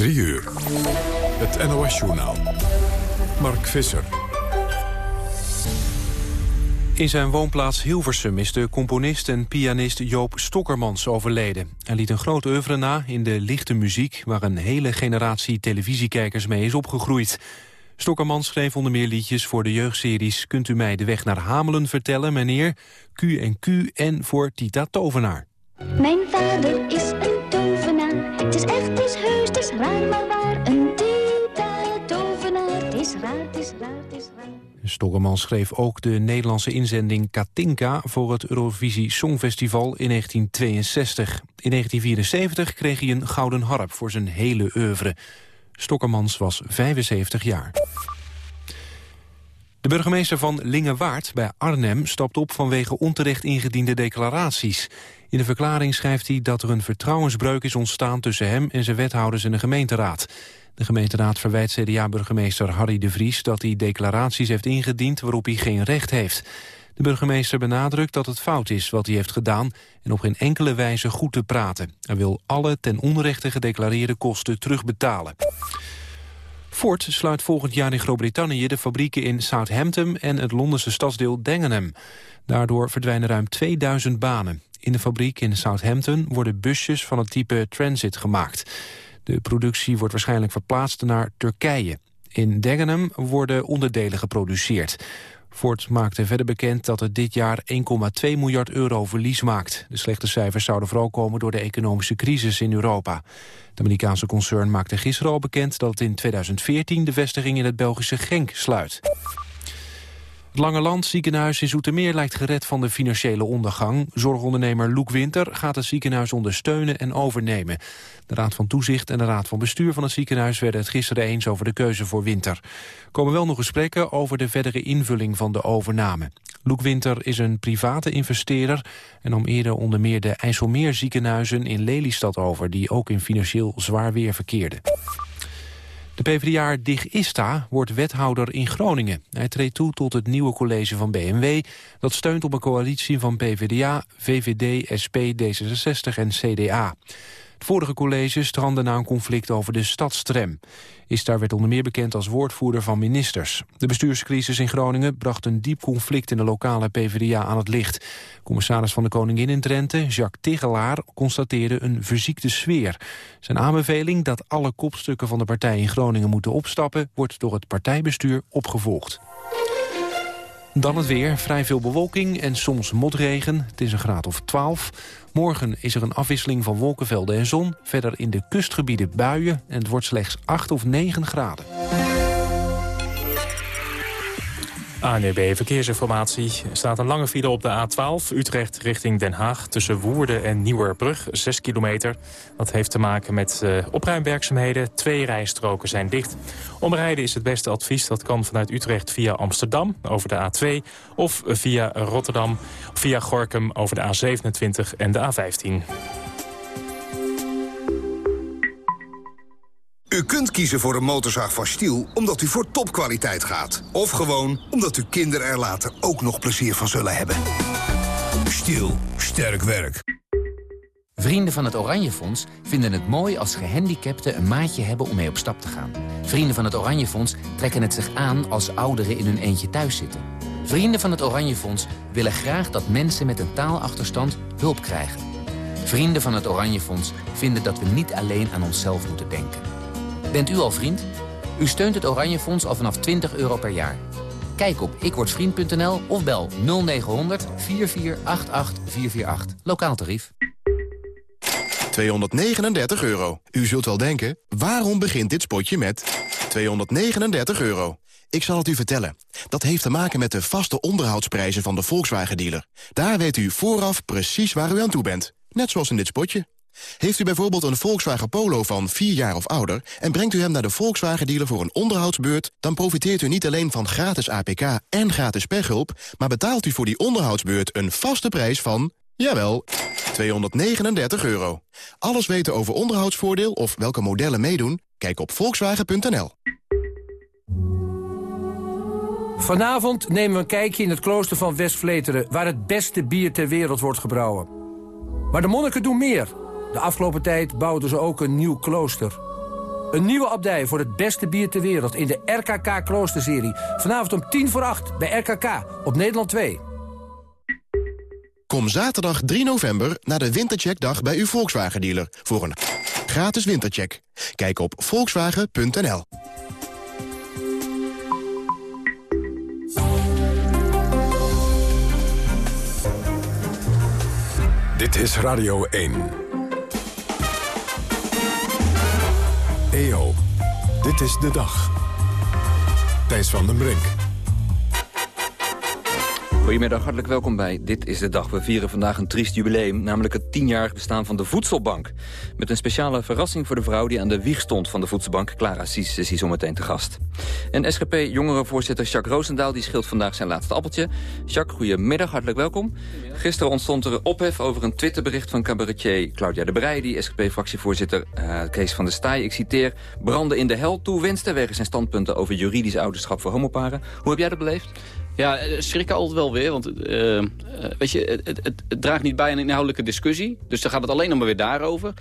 3 uur. Het NOS-journaal. Mark Visser. In zijn woonplaats Hilversum is de componist en pianist Joop Stokkermans overleden. Hij liet een groot oeuvre na in de lichte muziek... waar een hele generatie televisiekijkers mee is opgegroeid. Stokkermans schreef onder meer liedjes voor de jeugdseries... Kunt u mij de weg naar Hamelen vertellen, meneer? Q en Q en voor Tita Tovenaar. Mijn vader is een tovenaar. Het is echt, is raar. Stokkerman schreef ook de Nederlandse inzending Katinka... voor het Eurovisie Songfestival in 1962. In 1974 kreeg hij een gouden harp voor zijn hele oeuvre. Stokkermans was 75 jaar. De burgemeester van Lingewaard bij Arnhem stapt op vanwege onterecht ingediende declaraties. In de verklaring schrijft hij dat er een vertrouwensbreuk is ontstaan tussen hem en zijn wethouders in de gemeenteraad. De gemeenteraad verwijt CDA-burgemeester Harry de Vries dat hij declaraties heeft ingediend waarop hij geen recht heeft. De burgemeester benadrukt dat het fout is wat hij heeft gedaan en op geen enkele wijze goed te praten. Hij wil alle ten onrechte gedeclareerde kosten terugbetalen. Ford sluit volgend jaar in Groot-Brittannië de fabrieken in Southampton en het Londense stadsdeel Dagenham. Daardoor verdwijnen ruim 2000 banen. In de fabriek in Southampton worden busjes van het type Transit gemaakt. De productie wordt waarschijnlijk verplaatst naar Turkije. In Dagenham worden onderdelen geproduceerd. Ford maakte verder bekend dat het dit jaar 1,2 miljard euro verlies maakt. De slechte cijfers zouden vooral komen door de economische crisis in Europa. Het Amerikaanse concern maakte gisteren al bekend dat het in 2014 de vestiging in het Belgische Genk sluit. Het Lange Land ziekenhuis in Zoetermeer lijkt gered van de financiële ondergang. Zorgondernemer Loek Winter gaat het ziekenhuis ondersteunen en overnemen. De Raad van Toezicht en de Raad van Bestuur van het ziekenhuis... werden het gisteren eens over de keuze voor Winter. Er komen wel nog gesprekken over de verdere invulling van de overname. Loek Winter is een private investeerder... en nam eerder onder meer de IJsselmeer ziekenhuizen in Lelystad over... die ook in financieel zwaar weer verkeerden. De PvdA Dig Ista wordt wethouder in Groningen. Hij treedt toe tot het nieuwe college van BMW... dat steunt op een coalitie van PvdA, VVD, SP, D66 en CDA. Het vorige college strandde na een conflict over de stadstram. Istar werd onder meer bekend als woordvoerder van ministers. De bestuurscrisis in Groningen bracht een diep conflict in de lokale PvdA aan het licht. Commissaris van de Koningin in Drenthe, Jacques Tigelaar, constateerde een verziekte sfeer. Zijn aanbeveling dat alle kopstukken van de partij in Groningen moeten opstappen... wordt door het partijbestuur opgevolgd. Dan het weer, vrij veel bewolking en soms motregen. Het is een graad of 12. Morgen is er een afwisseling van wolkenvelden en zon. Verder in de kustgebieden buien en het wordt slechts 8 of 9 graden. ANEB Verkeersinformatie. Er staat een lange file op de A12 Utrecht richting Den Haag... tussen Woerden en Nieuwerbrug, 6 kilometer. Dat heeft te maken met uh, opruimwerkzaamheden. Twee rijstroken zijn dicht. Omrijden is het beste advies. Dat kan vanuit Utrecht via Amsterdam over de A2... of via Rotterdam, via Gorkum over de A27 en de A15. U kunt kiezen voor een motorzaag van Stiel omdat u voor topkwaliteit gaat. Of gewoon omdat uw kinderen er later ook nog plezier van zullen hebben. Stiel, sterk werk. Vrienden van het Oranje Fonds vinden het mooi als gehandicapten een maatje hebben om mee op stap te gaan. Vrienden van het Oranje Fonds trekken het zich aan als ouderen in hun eentje thuis zitten. Vrienden van het Oranje Fonds willen graag dat mensen met een taalachterstand hulp krijgen. Vrienden van het Oranje Fonds vinden dat we niet alleen aan onszelf moeten denken. Bent u al vriend? U steunt het Oranje Fonds al vanaf 20 euro per jaar. Kijk op ikwordvriend.nl of bel 0900 4488 448. Lokaal tarief. 239 euro. U zult wel denken, waarom begint dit spotje met 239 euro? Ik zal het u vertellen. Dat heeft te maken met de vaste onderhoudsprijzen van de Volkswagen-dealer. Daar weet u vooraf precies waar u aan toe bent. Net zoals in dit spotje. Heeft u bijvoorbeeld een Volkswagen Polo van 4 jaar of ouder... en brengt u hem naar de Volkswagen-dealer voor een onderhoudsbeurt... dan profiteert u niet alleen van gratis APK en gratis pechhulp... maar betaalt u voor die onderhoudsbeurt een vaste prijs van... jawel, 239 euro. Alles weten over onderhoudsvoordeel of welke modellen meedoen? Kijk op volkswagen.nl. Vanavond nemen we een kijkje in het klooster van West-Vleteren... waar het beste bier ter wereld wordt gebrouwen. Maar de monniken doen meer... De afgelopen tijd bouwden ze ook een nieuw klooster. Een nieuwe abdij voor het beste bier ter wereld in de RKK Kloosterserie. Vanavond om tien voor acht bij RKK op Nederland 2. Kom zaterdag 3 november naar de Wintercheckdag bij uw Volkswagen-dealer... voor een gratis wintercheck. Kijk op volkswagen.nl. Dit is Radio 1. EO, dit is de dag. Thijs van den Brink. Goedemiddag, hartelijk welkom bij Dit is de Dag. We vieren vandaag een triest jubileum, namelijk het tienjarig bestaan van de Voedselbank. Met een speciale verrassing voor de vrouw die aan de wieg stond van de Voedselbank. Clara Sies is hier zometeen te gast. En SGP-jongerenvoorzitter Jacques Roosendaal die scheelt vandaag zijn laatste appeltje. Jacques, goedemiddag, hartelijk welkom. Gisteren ontstond er ophef over een Twitterbericht van cabaretier Claudia de Breij... die SGP-fractievoorzitter uh, Kees van der Staaij, ik citeer... branden in de hel toewenste wegens zijn standpunten over juridisch ouderschap voor homoparen. Hoe heb jij dat beleefd? Ja, eh, schrik altijd wel weer. Want uh, weet je, het, het, het, draagt niet bij aan een inhoudelijke discussie. Dus dan gaat het alleen nog maar weer daarover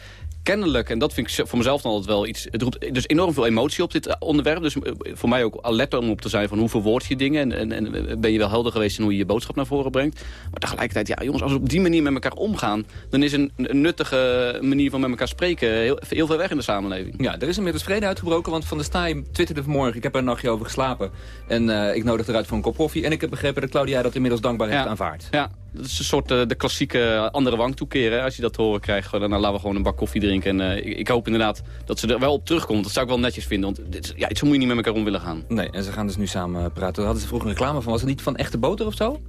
kennelijk, en dat vind ik voor mezelf dan altijd wel iets... Het roept dus enorm veel emotie op dit onderwerp. Dus voor mij ook alert om op te zijn van hoe verwoord je dingen... En, en, en, ben je wel helder geweest in hoe je je boodschap naar voren brengt. Maar tegelijkertijd, ja jongens, als we op die manier met elkaar omgaan... dan is een, een nuttige manier van met elkaar spreken heel, heel ver weg in de samenleving. Ja, er is inmiddels vrede uitgebroken, want Van der Staaij twitterde vanmorgen... ik heb er een nachtje over geslapen en uh, ik nodig eruit voor een kop koffie... en ik heb begrepen dat Claudia dat inmiddels dankbaar heeft aanvaard. Ja, dat is een soort uh, de klassieke andere wang toekeren. Als je dat te horen krijgt, dan laten we gewoon een bak koffie drinken. En uh, ik, ik, hoop inderdaad dat ze er wel op terugkomt. Dat zou ik wel netjes vinden, want dit, ja, zo moet je niet met elkaar om willen gaan. Nee, en ze gaan dus nu samen praten. Daar hadden ze vroeger een reclame van. Was het niet van echte boter of zo?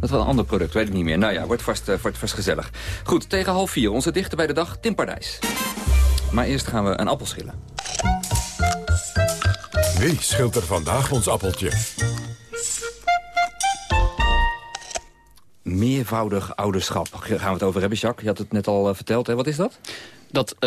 Dat was een ander product, weet ik niet meer. Nou ja, wordt vast, uh, wordt vast gezellig. Goed, tegen half vier, onze dichter bij de dag, Tim Pardijs. Maar eerst gaan we een appel schillen. Wie schilt er vandaag ons appeltje? Meervoudig ouderschap. Gaan we het over hebben, Jacques? Je had het net al uh, verteld. Hè? Wat is dat? Dat, uh,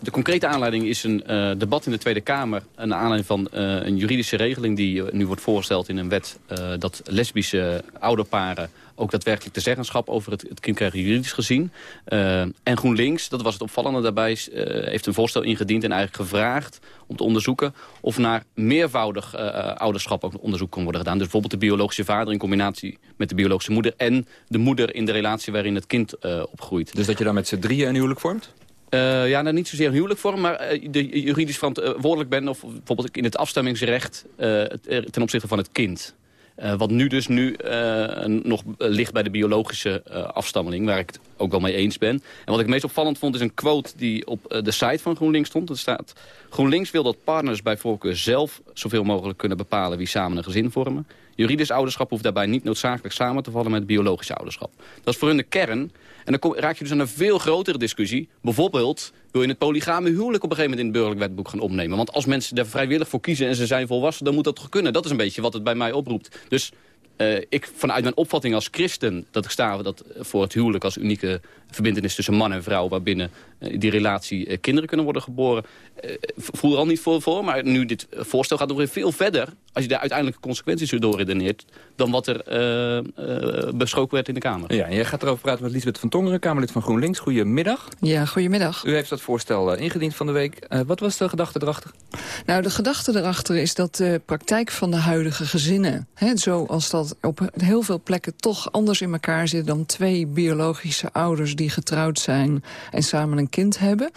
de concrete aanleiding is een uh, debat in de Tweede Kamer... een aanleiding van een juridische regeling die nu wordt voorgesteld in een wet... dat lesbische ouderparen ook daadwerkelijk de zeggenschap over het, het kind krijgen juridisch gezien. Uh, en GroenLinks, dat was het opvallende daarbij, uh, heeft een voorstel ingediend en eigenlijk gevraagd om te onderzoeken of naar meervoudig uh, ouderschap ook onderzoek kon worden gedaan. Dus bijvoorbeeld de biologische vader in combinatie met de biologische moeder en de moeder in de relatie waarin het kind opgroeit. Dus dat je dan met z'n drieën een huwelijk vormt? Uh, ja, nou niet zozeer een huwelijk vorm, maar uh, de juridisch verantwoordelijk bent... of bijvoorbeeld in het afstemmingsrecht uh, ten opzichte van het kind. Uh, wat nu dus nu uh, nog ligt bij de biologische afstammeling, waar ik het ook wel mee eens ben. En wat ik het meest opvallend vond is een quote die op de site van GroenLinks stond. Er staat, GroenLinks wil dat partners bij voorkeur zelf zoveel mogelijk kunnen bepalen wie samen een gezin vormen. Juridisch ouderschap hoeft daarbij niet noodzakelijk samen te vallen met biologisch ouderschap. Dat is voor hun de kern. En dan raak je dus aan een veel grotere discussie. Bijvoorbeeld wil je het polygame huwelijk op een gegeven moment in het burgerlijk wetboek gaan opnemen. Want als mensen daar vrijwillig voor kiezen en ze zijn volwassen, dan moet dat toch kunnen. Dat is een beetje wat het bij mij oproept. Dus uh, ik, vanuit mijn opvatting als christen, dat ik sta dat voor het huwelijk als unieke verbindenis tussen man en vrouw, waarbinnen uh, die relatie uh, kinderen kunnen worden geboren, voel er al niet voor, voor. Maar nu dit voorstel gaat nog weer veel verder, als je de uiteindelijke consequenties door redeneert, dan wat er besproken werd in de Kamer. Ja, en jij gaat erover praten met Lisbeth van Tongeren, Kamerlid van GroenLinks. Goedemiddag. Ja, goedemiddag. U heeft dat voorstel ingediend van de week. wat was de gedachte erachter? Nou, de gedachte erachter is dat de praktijk van de huidige gezinnen, hè, zoals dat op heel veel plekken toch anders in elkaar zit... dan twee biologische ouders die getrouwd zijn en samen een kind hebben.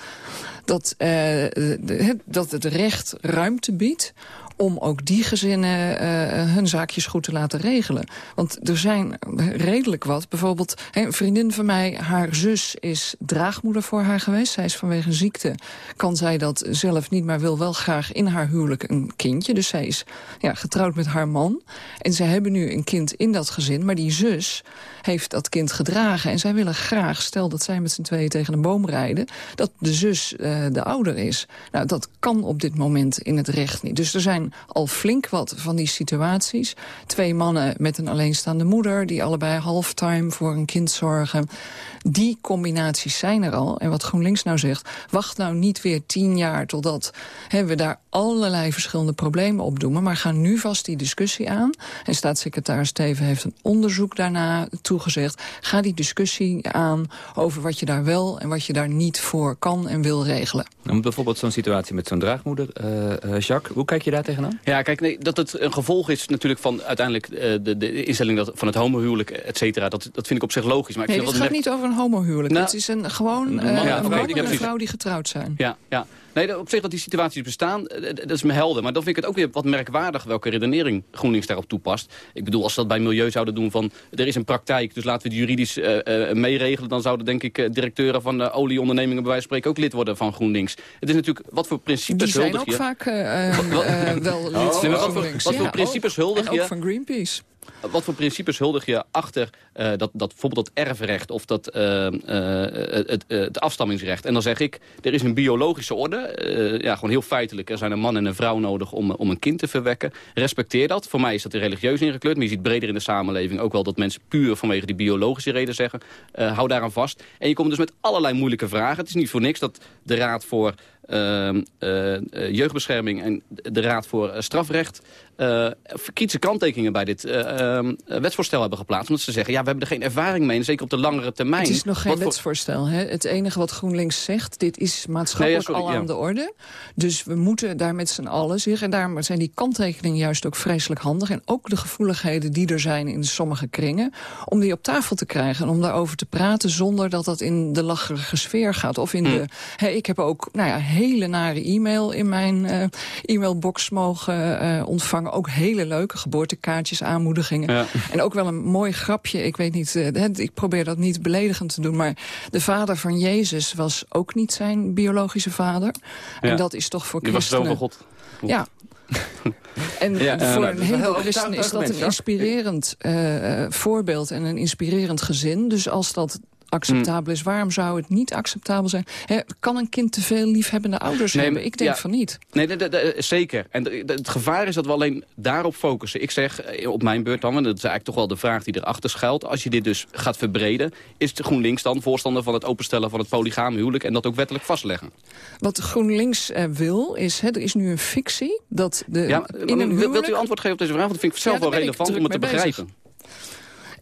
Dat, de, dat het recht ruimte biedt om ook die gezinnen uh, hun zaakjes goed te laten regelen. Want er zijn redelijk wat. Bijvoorbeeld een vriendin van mij, haar zus is draagmoeder voor haar geweest. Zij is vanwege ziekte, kan zij dat zelf niet, maar wil wel graag in haar huwelijk een kindje. Dus zij is ja, getrouwd met haar man. En ze hebben nu een kind in dat gezin, maar die zus heeft dat kind gedragen. En zij willen graag, stel dat zij met z'n tweeën tegen een boom rijden... dat de zus uh, de ouder is. Nou, dat kan op dit moment in het recht niet. Dus er zijn al flink wat van die situaties. Twee mannen met een alleenstaande moeder... die allebei halftime voor een kind zorgen. Die combinaties zijn er al. En wat GroenLinks nou zegt, wacht nou niet weer tien jaar... totdat hè, we daar allerlei verschillende problemen op doen. Maar gaan nu vast die discussie aan. En staatssecretaris Steven heeft een onderzoek daarna toegezegd. Ga die discussie aan over wat je daar wel en wat je daar niet voor kan en wil regelen. Bijvoorbeeld zo'n situatie met zo'n draagmoeder. Uh, Jacques, hoe kijk je daar tegenaan? Ja, kijk, nee, dat het een gevolg is natuurlijk van uiteindelijk uh, de, de instelling dat, van het homohuwelijk, et cetera. Dat, dat vind ik op zich logisch. Maar ik nee, het gaat niet over een homohuwelijk. Nou, het is een, gewoon uh, ja, een man en een vrouw die getrouwd zijn. Ja, ja. Nee, op zich dat die situaties bestaan, eh, dat is me helder. Maar dan vind ik het ook weer wat merkwaardig welke redenering GroenLinks daarop toepast. Ik bedoel, als ze dat bij milieu zouden doen van... er is een praktijk, dus laten we het juridisch uh, uh, meeregelen... dan zouden denk ik directeuren van de olieondernemingen... bij wijze van spreken ook lid worden van GroenLinks. Het is natuurlijk, wat voor principes Die huldig je... Die zijn ook vaak wel lid oh, van wat, voor, wat voor principes huldig je... ook van Greenpeace. Wat voor principes huldig je achter uh, dat, dat, bijvoorbeeld dat erfrecht of dat, uh, uh, het, het, afstammingsrecht? En dan zeg ik, er is een biologische orde. ja, gewoon heel feitelijk. Er zijn een man en een vrouw nodig om, om een kind te verwekken. Respecteer dat. Voor mij is dat religieus ingekleurd. Maar je ziet breder in de samenleving ook wel dat mensen puur vanwege die biologische reden zeggen. hou daaraan vast. En je komt dus met allerlei moeilijke vragen. Het is niet voor niks dat de Raad voor jeugdbescherming en de Raad voor uh, Strafrecht... kritische kanttekeningen bij dit ehm, wetsvoorstel hebben geplaatst. Omdat ze zeggen, ja, we hebben er geen ervaring mee. En zeker op de langere termijn. Het is nog geen wetsvoorstel. Hè? Het enige wat GroenLinks zegt, dit is maatschappelijk nee, ja, sorry, al aan de orde. Dus we moeten daar met z'n allen zich... en daarom zijn die kanttekeningen juist ook vreselijk handig. En ook de gevoeligheden die er zijn in sommige kringen... om die op tafel te krijgen en om daarover te praten... zonder dat dat in de lacherige sfeer gaat. Of in mm. de... Hè, ik heb ook, nou ja hele nare e-mail in mijn uh, e-mailbox mogen uh, ontvangen. Ook hele leuke geboortekaartjes, aanmoedigingen. Ja. En ook wel een mooi grapje. Ik weet niet, uh, ik probeer dat niet beledigend te doen. Maar de vader van Jezus was ook niet zijn biologische vader. Ja. En dat is toch voor Die christenen... was God. Ja, en ja, voor een heleboel christenen is dat een inspirerend uh, voorbeeld en een inspirerend gezin. Dus als dat acceptabel is. Waarom zou het niet acceptabel zijn? kan een kind te veel liefhebbende ouders nee, hebben? Ik denk van niet. Nee, zeker. En het gevaar is dat we alleen daarop focussen. Ik zeg eh, op mijn beurt dan, en dat is eigenlijk toch wel de vraag die erachter schuilt. Als je dit dus gaat verbreden, is de GroenLinks dan voorstander van het openstellen van het polygame huwelijk en dat ook wettelijk vastleggen? Wat GroenLinks eh, wil, is, er is nu een fictie dat de... Ja, in een huwelijk... Wilt u antwoord geven op deze vraag? Want dat vind ik zelf wel relevant om het te begrijpen.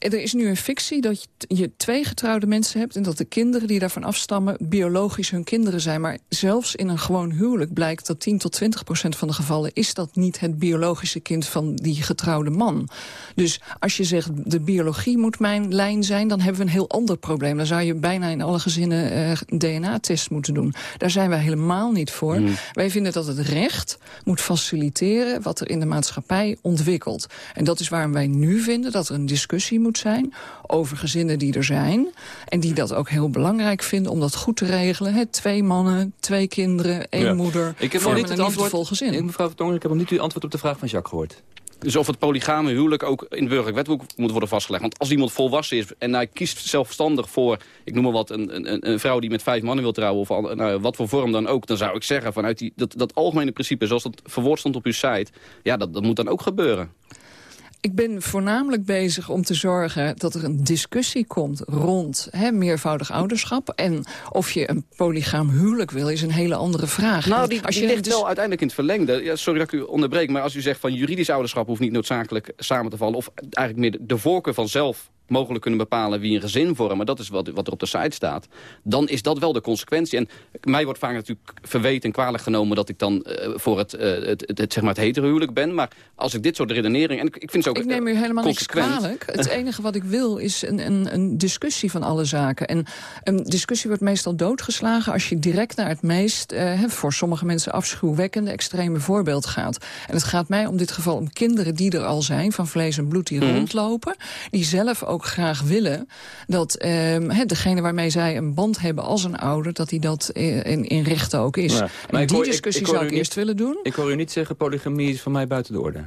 Er is nu een fictie dat je twee getrouwde mensen hebt... en dat de kinderen die daarvan afstammen biologisch hun kinderen zijn. Maar zelfs in een gewoon huwelijk blijkt dat 10 tot 20 procent van de gevallen... is dat niet het biologische kind van die getrouwde man. Dus als je zegt de biologie moet mijn lijn zijn... dan hebben we een heel ander probleem. Dan zou je bijna in alle gezinnen uh, DNA-test moeten doen. Daar zijn wij helemaal niet voor. Mm. Wij vinden dat het recht moet faciliteren... wat er in de maatschappij ontwikkelt. En dat is waarom wij nu vinden dat er een discussie moet zijn over gezinnen die er zijn. En die dat ook heel belangrijk vinden om dat goed te regelen. He, twee mannen, twee kinderen, één ja. moeder. Ik heb nog niet het antwoord. gezin. Ik, mevrouw Vertongen, ik heb nog niet uw antwoord op de vraag van Jacques gehoord. Dus of het polygame huwelijk ook in het burgerlijk wetboek moet worden vastgelegd. Want als iemand volwassen is en hij kiest zelfstandig voor... ik noem maar wat, een, een, een vrouw die met vijf mannen wil trouwen... of nou, wat voor vorm dan ook, dan zou ik zeggen... vanuit die, dat, dat algemene principe, zoals dat verwoord stond op uw site... ja, dat, dat moet dan ook gebeuren. Ik ben voornamelijk bezig om te zorgen dat er een discussie komt rond hè, meervoudig ouderschap. En of je een polygaam huwelijk wil, is een hele andere vraag. Nou, die, als je ligt dus... wel uiteindelijk in het verlengde. Ja, sorry dat ik u onderbreek, maar als u zegt van juridisch ouderschap hoeft niet noodzakelijk samen te vallen. Of eigenlijk meer de voorkeur van zelf mogelijk kunnen bepalen wie een gezin vormen. Dat is wat, wat er op de site staat. Dan is dat wel de consequentie. En mij wordt vaak natuurlijk verweten en kwalijk genomen... dat ik dan uh, voor het, uh, het, het, het, zeg maar het heterohuwelijk ben. Maar als ik dit soort redenering... En ik, vind het ook Ik neem u helemaal niks kwalijk. Het enige wat ik wil is een, een, een discussie van alle zaken. En een discussie wordt meestal doodgeslagen... als je direct naar het meest, uh, voor sommige mensen afschuwwekkende... extreme voorbeeld gaat. En het gaat mij om dit geval om kinderen die er al zijn... van vlees en bloed die mm. rondlopen. Die zelf ook graag willen dat uh, degene waarmee zij een band hebben als een ouder... dat hij dat in, in rechten ook is. Ja, en die discussie ik, ik zou ik eerst willen doen. Ik hoor u niet zeggen, polygamie is voor mij buiten de orde.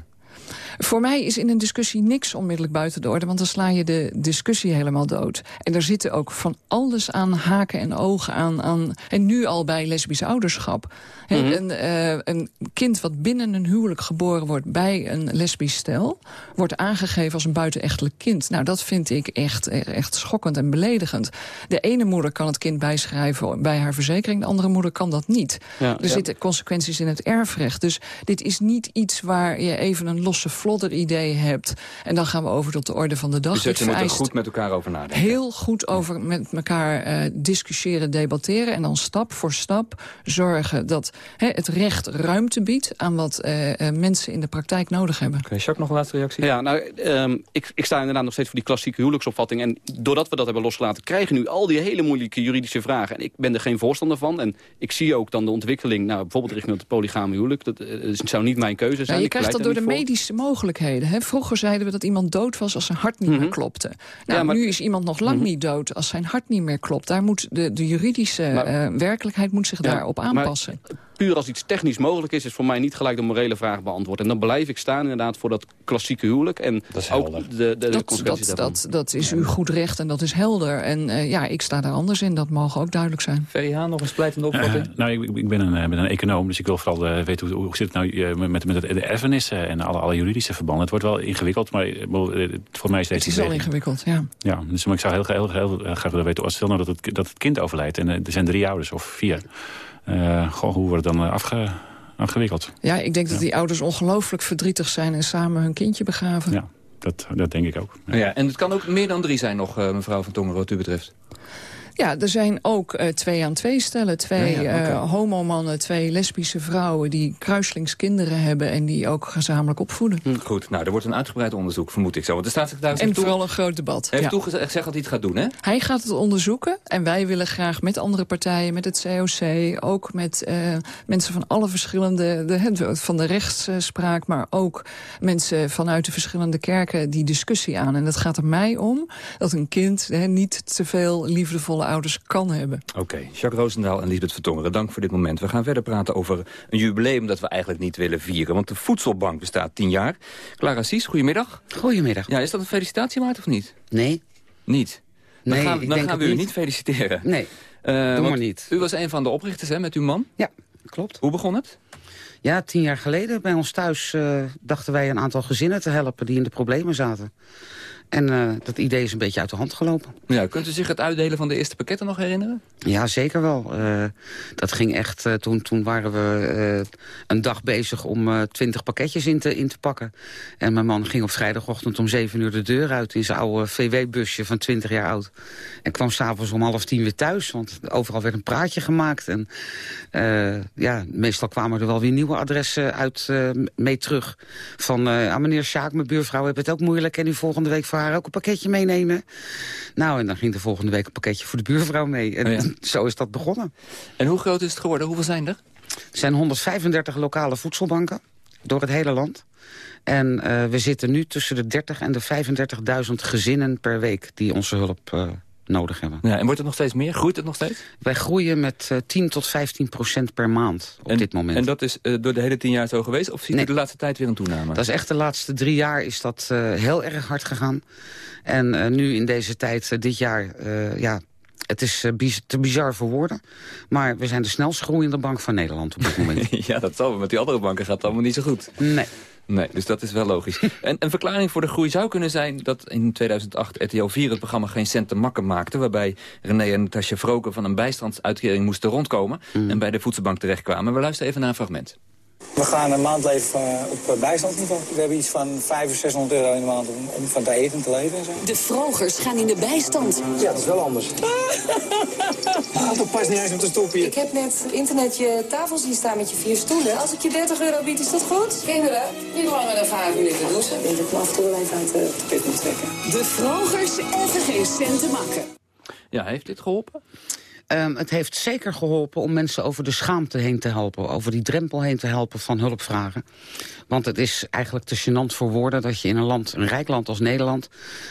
Voor mij is in een discussie niks onmiddellijk buiten de orde... want dan sla je de discussie helemaal dood. En er zitten ook van alles aan haken en ogen aan... aan en nu al bij lesbisch ouderschap. Mm -hmm. een, uh, een, kind wat binnen een huwelijk geboren wordt bij een lesbisch stel... wordt aangegeven als een buitenechtelijk kind. Nou, dat vind ik echt, echt schokkend en beledigend. De ene moeder kan het kind bijschrijven bij haar verzekering... de andere moeder kan dat niet. Ja, er ja. zitten consequenties in het erfrecht. Dus dit is niet iets waar je even een losse vlodder idee hebt. En dan gaan we over tot de orde van de dag. Dus dat je moet er goed met elkaar over nadenken. Heel goed over met elkaar eh, discussiëren, debatteren... en dan stap voor stap zorgen dat hè, het recht ruimte biedt... aan wat eh, eh, mensen in de praktijk nodig hebben. Oké, Jacques, nog een laatste reactie? Ja, nou, ehm, ik, ik sta inderdaad nog steeds voor die klassieke huwelijksopvatting. En doordat we dat hebben losgelaten, krijgen nu al die hele moeilijke juridische vragen. En ik ben er geen voorstander van. En ik zie ook dan de ontwikkeling, nou, bijvoorbeeld richting het polygame huwelijk. Dat eh, zou niet mijn keuze zijn. Ja, je Ik krijgt dat door de voor. medische mogelijkheden. Hè? Vroeger zeiden we dat iemand dood was als zijn hart niet meer klopte. Nou, Mhm. Ja, maar- nu is iemand nog lang Mhm. niet dood als zijn hart niet meer klopt. Daar moet de, de juridische Maar- eh, werkelijkheid moet zich Ja, daarop maar- aanpassen. Puur als iets technisch mogelijk is, is voor mij niet gelijk de morele vraag beantwoord. En dan blijf ik staan inderdaad voor dat klassieke huwelijk. En ook de, de, de dat, consequenties dat, dat, dat is uw goed recht en dat is helder. En eh, ja, ik sta daar anders in. Dat mogen ook duidelijk zijn. Haan, nog een splijtende opvatting? nou, ik, ik ben, een, eh, ben een econoom, dus ik wil vooral eh, weten hoe, hoe zit het nou eh, met, met het, de erfenissen en alle, alle juridische verbanden. Het wordt wel ingewikkeld, maar eh, eh, voor mij is deze Het is wel ingewikkeld, ja. Ja, dus maar ik zou heel, heel, heel, heel graag willen weten als stel nou dat het, dat het kind overlijdt en eh, er zijn drie ouders of vier. Eh, goh, hoe wordt het dan eh, afge, afgewikkeld? Ja, ik denk dat die ouders ongelooflijk verdrietig zijn... en samen hun kindje begraven. Ja, dat, dat denk ik ook. Ja. en het kan ook meer dan drie zijn nog, eh, mevrouw Van Tongeren, wat u betreft. Ja, er zijn ook eh, twee aan twee stellen. Twee Ja, ja, oké. eh, homomannen, twee lesbische vrouwen... die kruislings kinderen hebben en die ook gezamenlijk opvoeden. Goed, nou, er wordt een uitgebreid onderzoek, vermoed ik zo. Want de staatssecretaris En vooral een groot debat. heeft ja. toegezegd dat hij het gaat doen, hè? Hij gaat het onderzoeken en wij willen graag met andere partijen, met het COC... ook met eh, mensen van alle verschillende, de, van de rechtsspraak... maar ook mensen vanuit de verschillende kerken die discussie aan. En het gaat er mij om dat een kind hè, niet te veel liefdevolle ouders kan hebben. Oké, Jacques Roosendaal en Lisbeth Vertongeren, dank voor dit moment. We gaan verder praten over een jubileum dat we eigenlijk niet willen vieren. Want de Voedselbank bestaat tien jaar. Clara Sies, goedemiddag. Goedemiddag. Ja, is dat een felicitatie waard of niet? Nee. Niet? Dan Nee, gaan, ik dan denk gaan we u niet. niet feliciteren. Nee, Eh, doe want maar niet. U was een van de oprichters hè, met uw man? Ja, klopt. Hoe begon het? Ja, tien jaar geleden bij ons thuis eh, dachten wij een aantal gezinnen te helpen die in de problemen zaten. En eh, dat idee is een beetje uit de hand gelopen. Ja, kunt u zich het uitdelen van de eerste pakketten nog herinneren? Ja, zeker wel. Eh, dat ging echt, eh, toen, toen waren we een dag bezig om twintig pakketjes in te, in te pakken. En mijn man ging op vrijdagochtend om zeven uur de deur uit... in zijn oude VW-busje van 20 jaar oud. En kwam s'avonds om half tien weer thuis, want overal werd een praatje gemaakt. En ja, meestal kwamen er wel weer nieuwe adressen uit mee terug. Van, ah, meneer Sjaak, mijn buurvrouw heeft het ook moeilijk... en u volgende week voor ook een pakketje meenemen. Nou, en dan ging de volgende week een pakketje voor de buurvrouw mee. En Oh ja. zo is dat begonnen. En hoe groot is het geworden? Hoeveel zijn er? Er zijn 135 lokale voedselbanken door het hele land. En eh, we zitten nu tussen de 30 en de 35.000 gezinnen per week... die onze hulp eh, nodig hebben. Ja, en wordt het nog steeds meer? Groeit het nog steeds? Wij groeien met eh, 10 tot 15 procent per maand op en, dit moment. En dat is eh, door de hele tien jaar zo geweest? Of ziet Nee. u de laatste tijd weer een toename? Dat is echt de laatste drie jaar is dat eh, heel erg hard gegaan. En nu in deze tijd, dit jaar, ja, het is te bizar voor woorden. Maar we zijn de snelst groeiende bank van Nederland op dit moment. ja, dat zal. wel. Met die andere banken gaat het allemaal niet zo goed. Nee. Nee, dus dat is wel logisch. en een verklaring voor de groei zou kunnen zijn... dat in 2008 RTL 4 het programma Geen Cent te makken maakte... waarbij René en Natasja Vroken van een bijstandsuitkering moesten rondkomen... en bij de voedselbank terechtkwamen. We luisteren even naar een fragment. We gaan een maand leven eh, op eh, bijstandsniveau. We hebben iets van 500, 600 euro in de maand om, om van te eten en te leven en zo. De vrogers gaan in de bijstand. Ja, dat is wel anders. Ah, dat past niet eens om te stoppen hier. Ik heb net op internet je tafel zien staan met je vier stoelen. Als ik je 30 euro bied, is dat goed? Kinderen, niet langer dan 5 minuten douchen. Ik denk dat ik me af en toe wel even uit de pit moet trekken. De vrogers even geen cent te makken. Ja, heeft dit geholpen? Ehm, het heeft zeker geholpen om mensen over de schaamte heen te helpen. Over die drempel heen te helpen van hulpvragen. Want het is eigenlijk te gênant voor woorden dat je in een land, een rijk land als Nederland...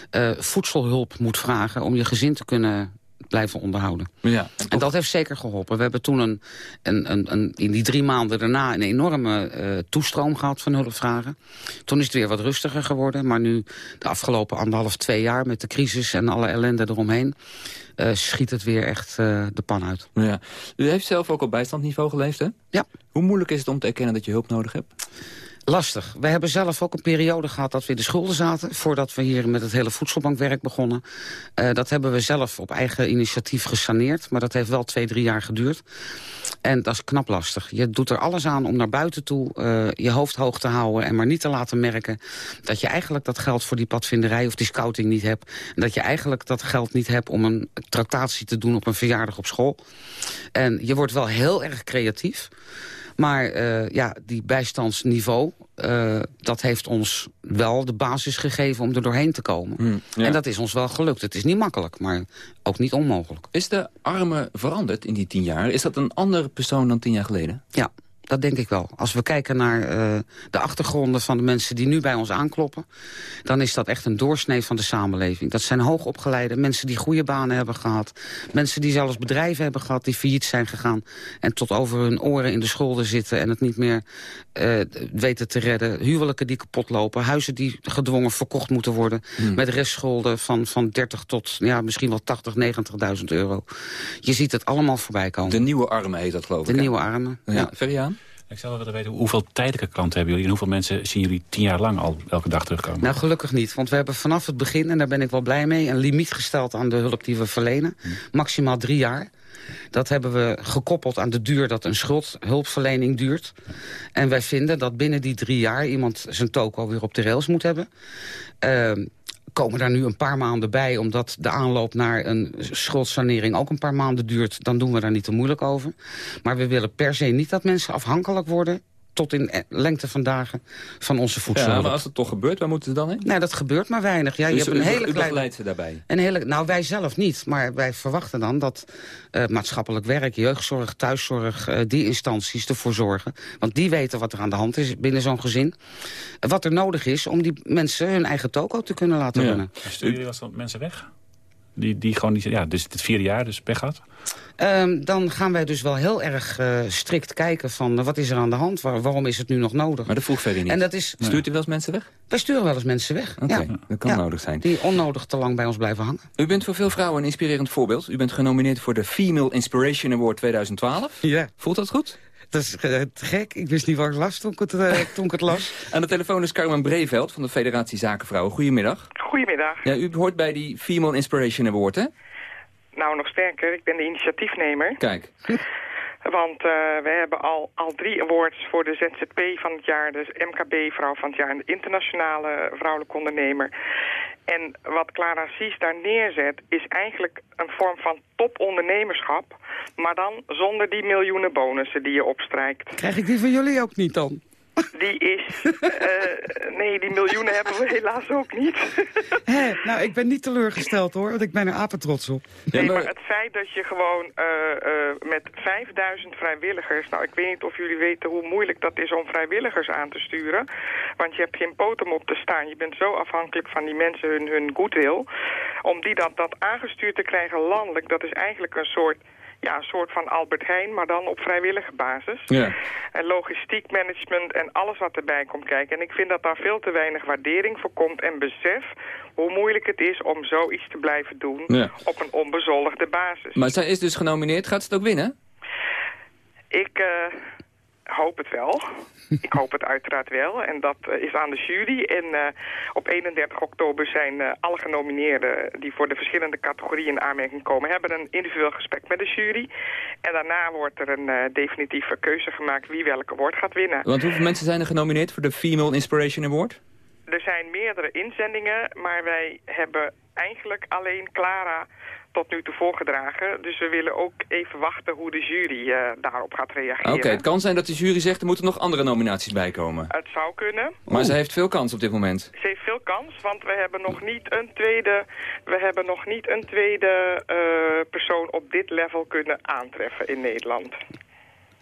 eh, voedselhulp moet vragen om je gezin te kunnen blijven onderhouden. Ja, En dat heeft zeker geholpen. We hebben toen een, een, een, een, in die drie maanden daarna een enorme eh, toestroom gehad van hulpvragen. Toen is het weer wat rustiger geworden. Maar nu, de afgelopen anderhalf, twee jaar met de crisis en alle ellende eromheen... eh, schiet het weer echt eh, de pan uit. Ja. U heeft zelf ook op bijstandniveau geleefd, hè? Ja. Hoe moeilijk is het om te erkennen dat je hulp nodig hebt? Lastig. We hebben zelf ook een periode gehad dat we in de schulden zaten... voordat we hier met het hele voedselbankwerk begonnen. Uh, dat hebben we zelf op eigen initiatief gesaneerd. Maar dat heeft wel twee, drie jaar geduurd. En dat is knap lastig. Je doet er alles aan om naar buiten toe uh, je hoofd hoog te houden... en maar niet te laten merken dat je eigenlijk dat geld voor die padvinderij... of die scouting niet hebt. En dat je eigenlijk dat geld niet hebt om een tractatie te doen op een verjaardag op school. En je wordt wel heel erg creatief... Maar uh, ja, die bijstandsniveau, uh, dat heeft ons wel de basis gegeven om er doorheen te komen. Mm, ja. En dat is ons wel gelukt. Het is niet makkelijk, maar ook niet onmogelijk. Is de arme veranderd in die tien jaar? Is dat een andere persoon dan tien jaar geleden? Ja, dat denk ik wel. Als we kijken naar uh, de achtergronden van de mensen die nu bij ons aankloppen... dan is dat echt een doorsnee van de samenleving. Dat zijn hoogopgeleide mensen die goede banen hebben gehad. Mensen die zelfs bedrijven hebben gehad die failliet zijn gegaan... en tot over hun oren in de schulden zitten en het niet meer uh, weten te redden. Huwelijken die kapot lopen. Huizen die gedwongen verkocht moeten worden... Hmm. met restschulden van, van 30 tot ja, misschien wel 80, 90.000 euro. Je ziet het allemaal voorbij komen. De nieuwe armen heet dat geloof ik. De nieuwe armen, ja. ja. Veriaan? Ik zou wel willen weten, hoeveel tijdelijke klanten hebben jullie... en hoeveel mensen zien jullie tien jaar lang al elke dag terugkomen? Nou, gelukkig niet. Want we hebben vanaf het begin, en daar ben ik wel blij mee... een limiet gesteld aan de hulp die we verlenen. Hmm. Maximaal drie jaar. Dat hebben we gekoppeld aan de duur dat een schuldhulpverlening duurt. En wij vinden dat binnen die drie jaar... iemand zijn toko weer op de rails moet hebben... Uh, komen daar nu een paar maanden bij... omdat de aanloop naar een schuldsanering ook een paar maanden duurt... dan doen we daar niet te moeilijk over. Maar we willen per se niet dat mensen afhankelijk worden tot in lengte van dagen van onze voedsel. Ja, maar als het toch gebeurt, waar moeten ze dan heen? Nee, dat gebeurt maar weinig. Ja, dus je hebt een u, hele u kleine... begeleidt ze daarbij? Een hele, nou, wij zelf niet. Maar wij verwachten dan dat uh, maatschappelijk werk, jeugdzorg, thuiszorg... Uh, die instanties ervoor zorgen. Want die weten wat er aan de hand is binnen zo'n gezin. Uh, wat er nodig is om die mensen hun eigen toko te kunnen laten ja. runnen. Stuur je wel mensen weg? Die, die gewoon niet, ja, dus het vierde jaar dus weg gaat? Um, dan gaan wij dus wel heel erg uh, strikt kijken van uh, wat is er aan de hand, Waar, waarom is het nu nog nodig. Maar dat vroeg verder niet. En dat is, Stuurt u wel eens mensen weg? Wij sturen wel eens mensen weg, Oké, okay, ja. dat kan ja. nodig zijn. Die onnodig te lang bij ons blijven hangen. U bent voor veel vrouwen een inspirerend voorbeeld. U bent genomineerd voor de Female Inspiration Award 2012. Ja. Voelt dat goed? Dat is uh, gek. Ik wist niet waar ik las toen ik het, uh, toen ik het las. Aan de telefoon is Carmen Breveld van de Federatie Zakenvrouwen. Goedemiddag. Goedemiddag. Ja, u hoort bij die Female Inspiration Award, hè? Nou, nog sterker. Ik ben de initiatiefnemer. Kijk. Want uh, we hebben al, al drie awards voor de ZZP van het jaar, dus MKB vrouw van het jaar en de internationale vrouwelijke ondernemer. En wat Clara Sies daar neerzet is eigenlijk een vorm van topondernemerschap, maar dan zonder die miljoenen bonussen die je opstrijkt. Krijg ik die van jullie ook niet dan? Die is... Uh, nee, die miljoenen hebben we helaas ook niet. Hé, nou, ik ben niet teleurgesteld hoor, want ik ben er apetrots op. Nee, maar het feit dat je gewoon uh, uh, met 5000 vrijwilligers... Nou, ik weet niet of jullie weten hoe moeilijk dat is om vrijwilligers aan te sturen. Want je hebt geen potem op te staan. Je bent zo afhankelijk van die mensen hun, hun goodwill. Om die dat, dat aangestuurd te krijgen landelijk, dat is eigenlijk een soort ja, een soort van Albert Heijn, maar dan op vrijwillige basis. Ja. En logistiek management en alles wat erbij komt kijken. En ik vind dat daar veel te weinig waardering voor komt en besef hoe moeilijk het is om zoiets te blijven doen ja. op een onbezolligde basis. Maar zij is dus genomineerd. Gaat ze het ook winnen? Ik uh, hoop het wel. ik hoop het uiteraard wel. En dat uh, is aan de jury. En uh, op 31 oktober zijn uh, alle genomineerden die voor de verschillende categorieën in aanmerking komen... hebben een individueel gesprek met de jury. En daarna wordt er een definitieve keuze gemaakt wie welke award gaat winnen. Want hoeveel mensen zijn er genomineerd voor de Female Inspiration Award? Er zijn meerdere inzendingen, maar wij hebben eigenlijk alleen Clara tot nu toe voorgedragen. Dus we willen ook even wachten hoe de jury uh, daarop gaat reageren. Oké, okay, het kan zijn dat de jury zegt er moeten nog andere nominaties bij komen. Het zou kunnen. Maar Oeh. ze heeft veel kans op dit moment. Ze heeft veel kans, want we hebben nog niet een tweede, we hebben nog niet een tweede uh, persoon op dit level kunnen aantreffen in Nederland.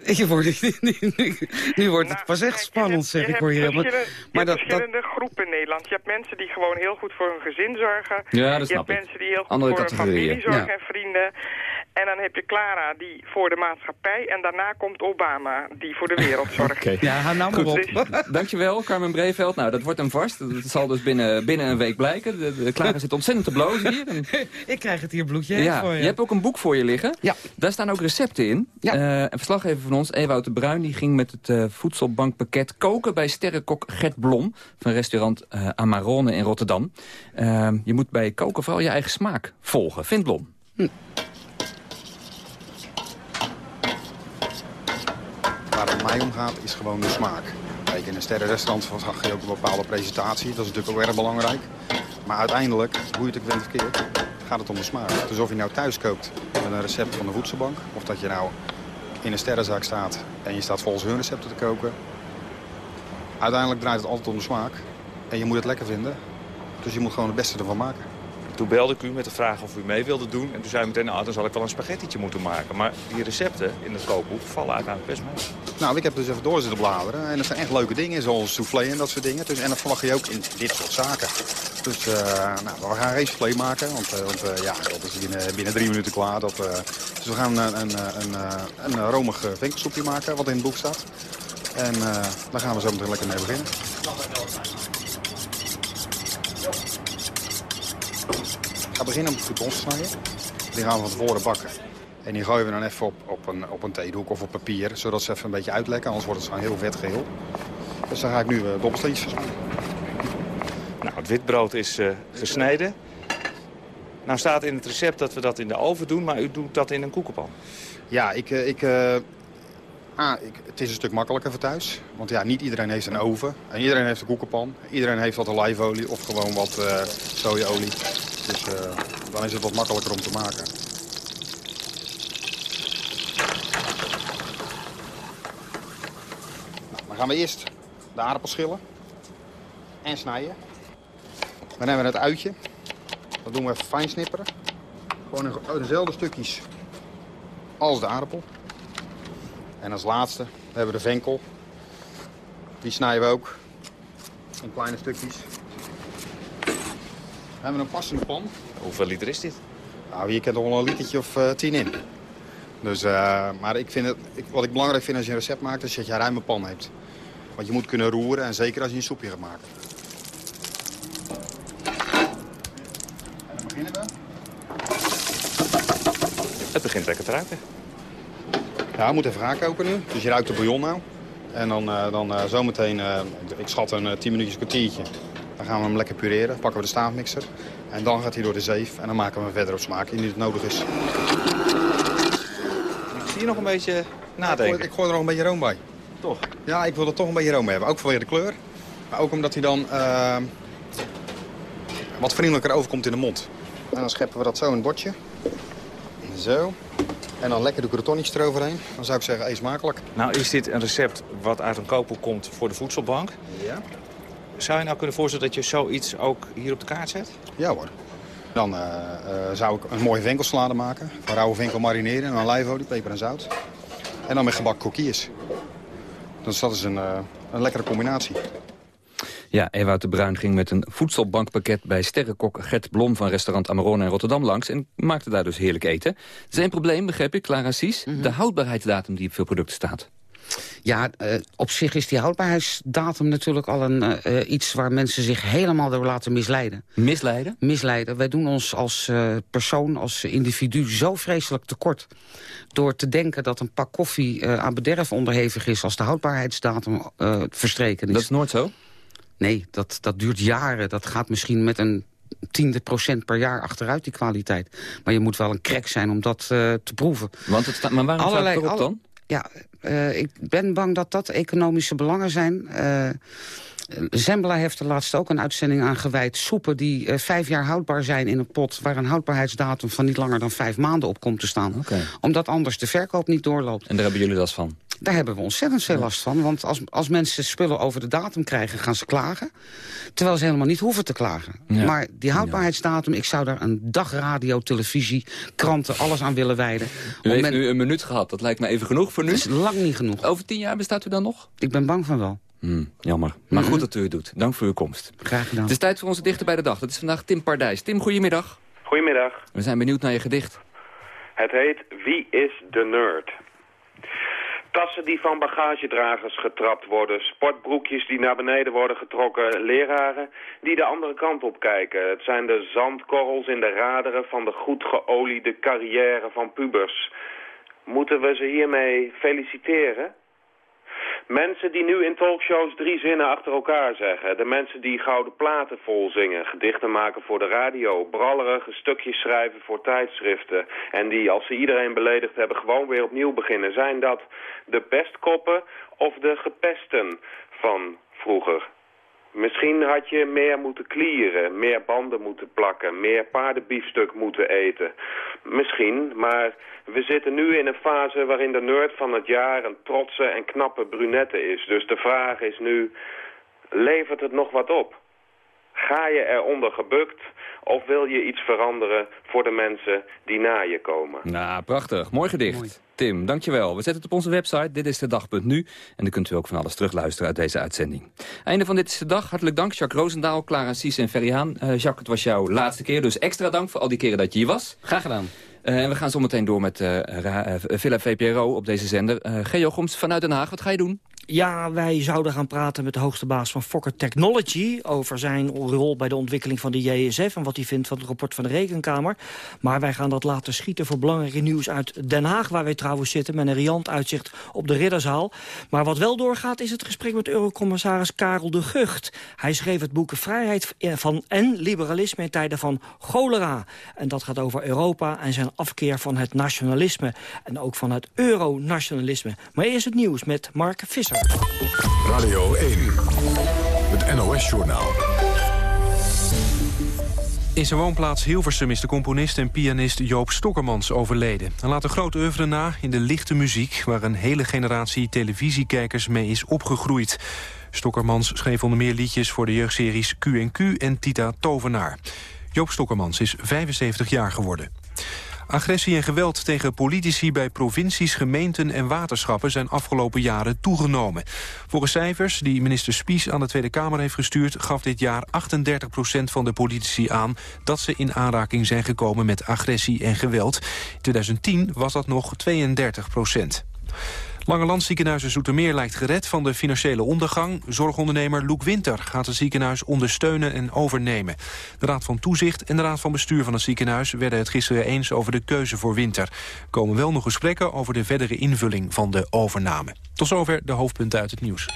Je wordt, nu, nu, nu wordt het nou, pas echt spannend, zeg ik hoor je. Maar, maar dat, verschillende dat... groepen in Nederland. Je hebt mensen die gewoon heel goed voor hun gezin zorgen. Ja, dat je snap hebt mensen die heel goed Andere voor hun familie zorgen ja. en vrienden. En dan heb je Clara die voor de maatschappij. En daarna komt Obama die voor de wereld zorgt. Oké. Ja, hou nou maar op. Dus- Dankjewel, Carmen Breveld. Nou, dat wordt hem vast. Dat zal dus binnen, binnen een week blijken. De, de Clara zit ontzettend te blozen hier. En- Ik krijg het hier bloedje ja, voor je. je. hebt ook een boek voor je liggen. Ja. Daar staan ook recepten in. Ja. Eh, een verslaggever van ons, Ewout de Bruin, die ging met het eh, voedselbankpakket koken bij sterrenkok Gert Blom van restaurant eh, Amarone in Rotterdam. Eh, je moet bij koken vooral je eigen smaak volgen, vindt Blom. Waar het mij om gaat is gewoon de smaak. Kijk, in een sterrenrestaurant verwacht je ook een bepaalde presentatie. Dat is natuurlijk ook erg belangrijk. Maar uiteindelijk, hoe je het ook bent verkeerd, gaat het om de smaak. Dus of je nou thuis kookt met een recept van de voedselbank... of dat je nou in een sterrenzaak staat en je staat volgens hun recepten te koken... uiteindelijk draait het altijd om de smaak. En je moet het lekker vinden. Dus je moet gewoon het beste ervan maken. Toen belde ik u met de vraag of u mee wilde doen. En toen zei meteen, nou, dan zal ik wel een spaghettietje moeten maken. Maar die recepten in het kookboek vallen uiteindelijk best mee. Nou, ik heb dus even door zitten bladeren. En dat zijn echt leuke dingen, zoals soufflé en dat soort dingen. Dus, en dat verwacht je ook in dit soort zaken. Dus eh, nou, we gaan soufflé maken, want, eh, want eh, ja, dat is binnen, binnen drie minuten klaar. Dat, dus we gaan een, een, een, een, romig vinkelsoepje maken, wat in het boek staat. En daar gaan we zo meteen lekker mee beginnen. Ga beginnen met croutons te snijden. Die gaan we van tevoren bakken. En die gooien we dan even op, op, een, op een theedoek of op papier, zodat ze even een beetje uitlekken. Anders wordt het zo heel vet geheel. Dus dan ga ik nu uh, dobbelsteentjes versnijden. Nou, het witbrood is eh, gesneden. Nou staat in het recept dat we dat in de oven doen, maar u doet dat in een koekenpan. Ja, ik, eh, ik, eh, ah, ik, het is een stuk makkelijker voor thuis. Want ja, niet iedereen heeft een oven. En iedereen heeft een koekenpan. Iedereen heeft wat olijfolie of gewoon wat sojaolie. Dus eh, dan is het wat makkelijker om te maken. Nou, dan gaan we eerst de aardappels schillen. En snijden. Dan hebben we het uitje. Dat doen we even fijn snipperen. Gewoon in dezelfde stukjes als de aardappel. En als laatste hebben we de venkel. Die snijden we ook in kleine stukjes. Dan hebben we een passende pan. Hoeveel liter is dit? Nou, hier kent er wel een litertje of eh, tien in. Dus, eh, maar ik vind het, ik, wat ik belangrijk vind als je een recept maakt, is dat je een ruime pan hebt. Want je moet kunnen roeren en zeker als je een soepje gaat maken. En dan beginnen we. Het begint lekker te ruiken. Ja, we moeten even aankoken nu. Dus je ruikt de bouillon nou. En dan, eh, dan eh, zometeen, eh, ik schat een 10 minuutjes kwartiertje. Dan gaan we hem lekker pureren. Pakken we de staafmixer. En dan gaat hij door de zeef. En dan maken we hem verder op smaak, indien het nodig is. Ik zie je nog een beetje Ik nadenken. gooi, ik gooi er nog een beetje room bij. Toch? Ja, ik wil er toch een beetje room bij hebben. Ook vanwege de kleur. Maar ook omdat hij dan wat vriendelijker overkomt in de mond. En dan scheppen we dat zo in het bordje. Zo. En dan lekker de croutonnetjes eroverheen. Dan zou ik zeggen, eet smakelijk. Nou is dit een recept wat uit een kookboek komt voor de voedselbank. Ja. Zou je nou kunnen voorstellen dat je zoiets ook hier op de kaart zet? Ja hoor. Dan eh, eh, zou ik een mooie venkelsalade maken. Van rauwe venkel marineren en olijfolie, peper en zout. En dan met gebakken kokkies. Dus dat is een, eh, een lekkere combinatie. Ja, Ewout de Bruin ging met een voedselbankpakket bij sterrenkok Gert Blom van restaurant Amarone in Rotterdam langs en maakte daar dus heerlijk eten. Zijn probleem, begrijp ik, Clara Sies, de houdbaarheidsdatum die op veel producten staat. Ja, eh, op zich is die houdbaarheidsdatum natuurlijk al een, eh, iets waar mensen zich helemaal door laten misleiden. Misleiden? Misleiden. Wij doen ons als eh, persoon, als individu zo vreselijk tekort. Door te denken dat een pak koffie aan bederf onderhevig is als de houdbaarheidsdatum verstreken is. Dat is nooit zo? Nee, dat, dat duurt jaren. Dat gaat misschien met een tiende procent per jaar achteruit, die kwaliteit. Maar je moet wel een krek zijn om dat eh, te proeven. Want het staat, maar waarom staat het erop dan? Ja, eh, ik ben bang dat dat economische belangen zijn. Eh Zembla heeft er laatst ook een uitzending aan gewijd. Soepen die eh, vijf jaar houdbaar zijn in een pot... waar een houdbaarheidsdatum van niet langer dan vijf maanden op komt te staan. Omdat anders de verkoop niet doorloopt. En daar hebben jullie last van? Daar hebben we ontzettend veel last van. Want als, als mensen spullen over de datum krijgen, gaan ze klagen. Terwijl ze helemaal niet hoeven te klagen. Ja. Maar die houdbaarheidsdatum, ik zou daar een dag radio, televisie, kranten, alles aan willen wijden. U heeft men- nu een minuut gehad, dat lijkt me even genoeg voor nu. Dat is lang niet genoeg. Over tien jaar bestaat u dan nog? Ik ben bang van wel. Hmm, jammer. Maar goed dat u het doet. Dank voor uw komst. Graag gedaan. Het is tijd voor onze dichter bij de dag. Dat is vandaag Tim Pardijs. Tim, goedemiddag. Goedemiddag. We zijn benieuwd naar je gedicht. Het heet Wie is de Nerd? Tassen die van bagagedragers getrapt worden, sportbroekjes die naar beneden worden getrokken, leraren die de andere kant op kijken. Het zijn de zandkorrels in de raderen van de goed geoliede carrière van pubers. Moeten we ze hiermee feliciteren? Mensen die nu in talkshows drie zinnen achter elkaar zeggen. De mensen die gouden platen vol zingen, gedichten maken voor de radio, brallerige stukjes schrijven voor tijdschriften. En die, als ze iedereen beledigd hebben, gewoon weer opnieuw beginnen. Zijn dat de pestkoppen of de gepesten van vroeger? Misschien had je meer moeten klieren, meer banden moeten plakken, meer paardenbiefstuk moeten eten. Misschien, maar we zitten nu in een fase waarin de nerd van het jaar een trotse en knappe brunette is. Dus de vraag is nu, levert het nog wat op? Ga je eronder gebukt of wil je iets veranderen voor de mensen die na je komen? Nou, prachtig. Mooi gedicht. Tim, dankjewel. We zetten het op onze website, dit is de dag.nu. En dan kunt u ook van alles terugluisteren uit deze uitzending. Einde van Dit is de Dag. Hartelijk dank, Jacques Roosendaal, Clara Sies en Ferry Haan. Uh, Jacques, het was jouw laatste keer, dus extra dank voor al die keren dat je hier was. Graag gedaan. Uh, en we gaan zo meteen door met uh, Villa VPRO op deze zender. Geo Goms vanuit Den Haag, wat ga je doen? Ja, wij zouden gaan praten met de hoogste baas van Fokker Technology... over zijn rol bij de ontwikkeling van de JSF... en wat hij vindt van het rapport van de Rekenkamer. Maar wij gaan dat laten schieten voor belangrijke nieuws uit Den Haag... waar wij trouwens zitten met een riant uitzicht op de Ridderzaal. Maar wat wel doorgaat is het gesprek met eurocommissaris Karel de Gucht. Hij schreef het boek Vrijheid van en Liberalisme in tijden van cholera. En dat gaat over Europa en zijn afkeer van het nationalisme... en ook van het euronationalisme. Maar eerst het nieuws met Mark Visser. Radio 1, het NOS-journaal. In zijn woonplaats Hilversum is de componist en pianist Joop Stokkermans overleden. Hij laat een groot oeuvre na in de lichte muziek... waar een hele generatie televisiekijkers mee is opgegroeid. Stokkermans schreef onder meer liedjes voor de jeugdseries Q&Q en Tita Tovenaar. Joop Stokkermans is 75 jaar geworden. Agressie en geweld tegen politici bij provincies, gemeenten en waterschappen zijn afgelopen jaren toegenomen. Volgens cijfers die minister Spies aan de Tweede Kamer heeft gestuurd, gaf dit jaar 38% van de politici aan dat ze in aanraking zijn gekomen met agressie en geweld. In 2010 was dat nog 32 Lange Landziekenhuis in Zoetermeer lijkt gered van de financiële ondergang. Zorgondernemer Loek Winter gaat het ziekenhuis ondersteunen en overnemen. De Raad van Toezicht en de Raad van Bestuur van het ziekenhuis... werden het gisteren eens over de keuze voor Winter. Er komen wel nog gesprekken over de verdere invulling van de overname. Tot zover de hoofdpunten uit het nieuws.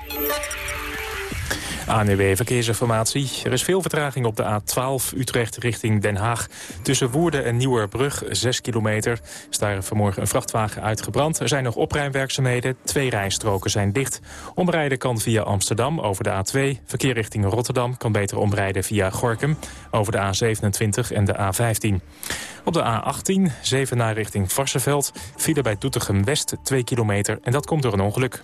ANWB Verkeersinformatie. Er is veel vertraging op de A12 Utrecht richting Den Haag. Tussen Woerden en Nieuwerbrug, 6 kilometer, is daar vanmorgen een vrachtwagen uitgebrand. Er zijn nog opruimwerkzaamheden, twee rijstroken zijn dicht. Omrijden kan via Amsterdam over de A2. Verkeer richting Rotterdam kan beter omrijden via Gorkum over de A27 en de A15. Op de A18, Zevenaar richting Varsenveld, file bij Doetinchem West 2 kilometer en dat komt door een ongeluk.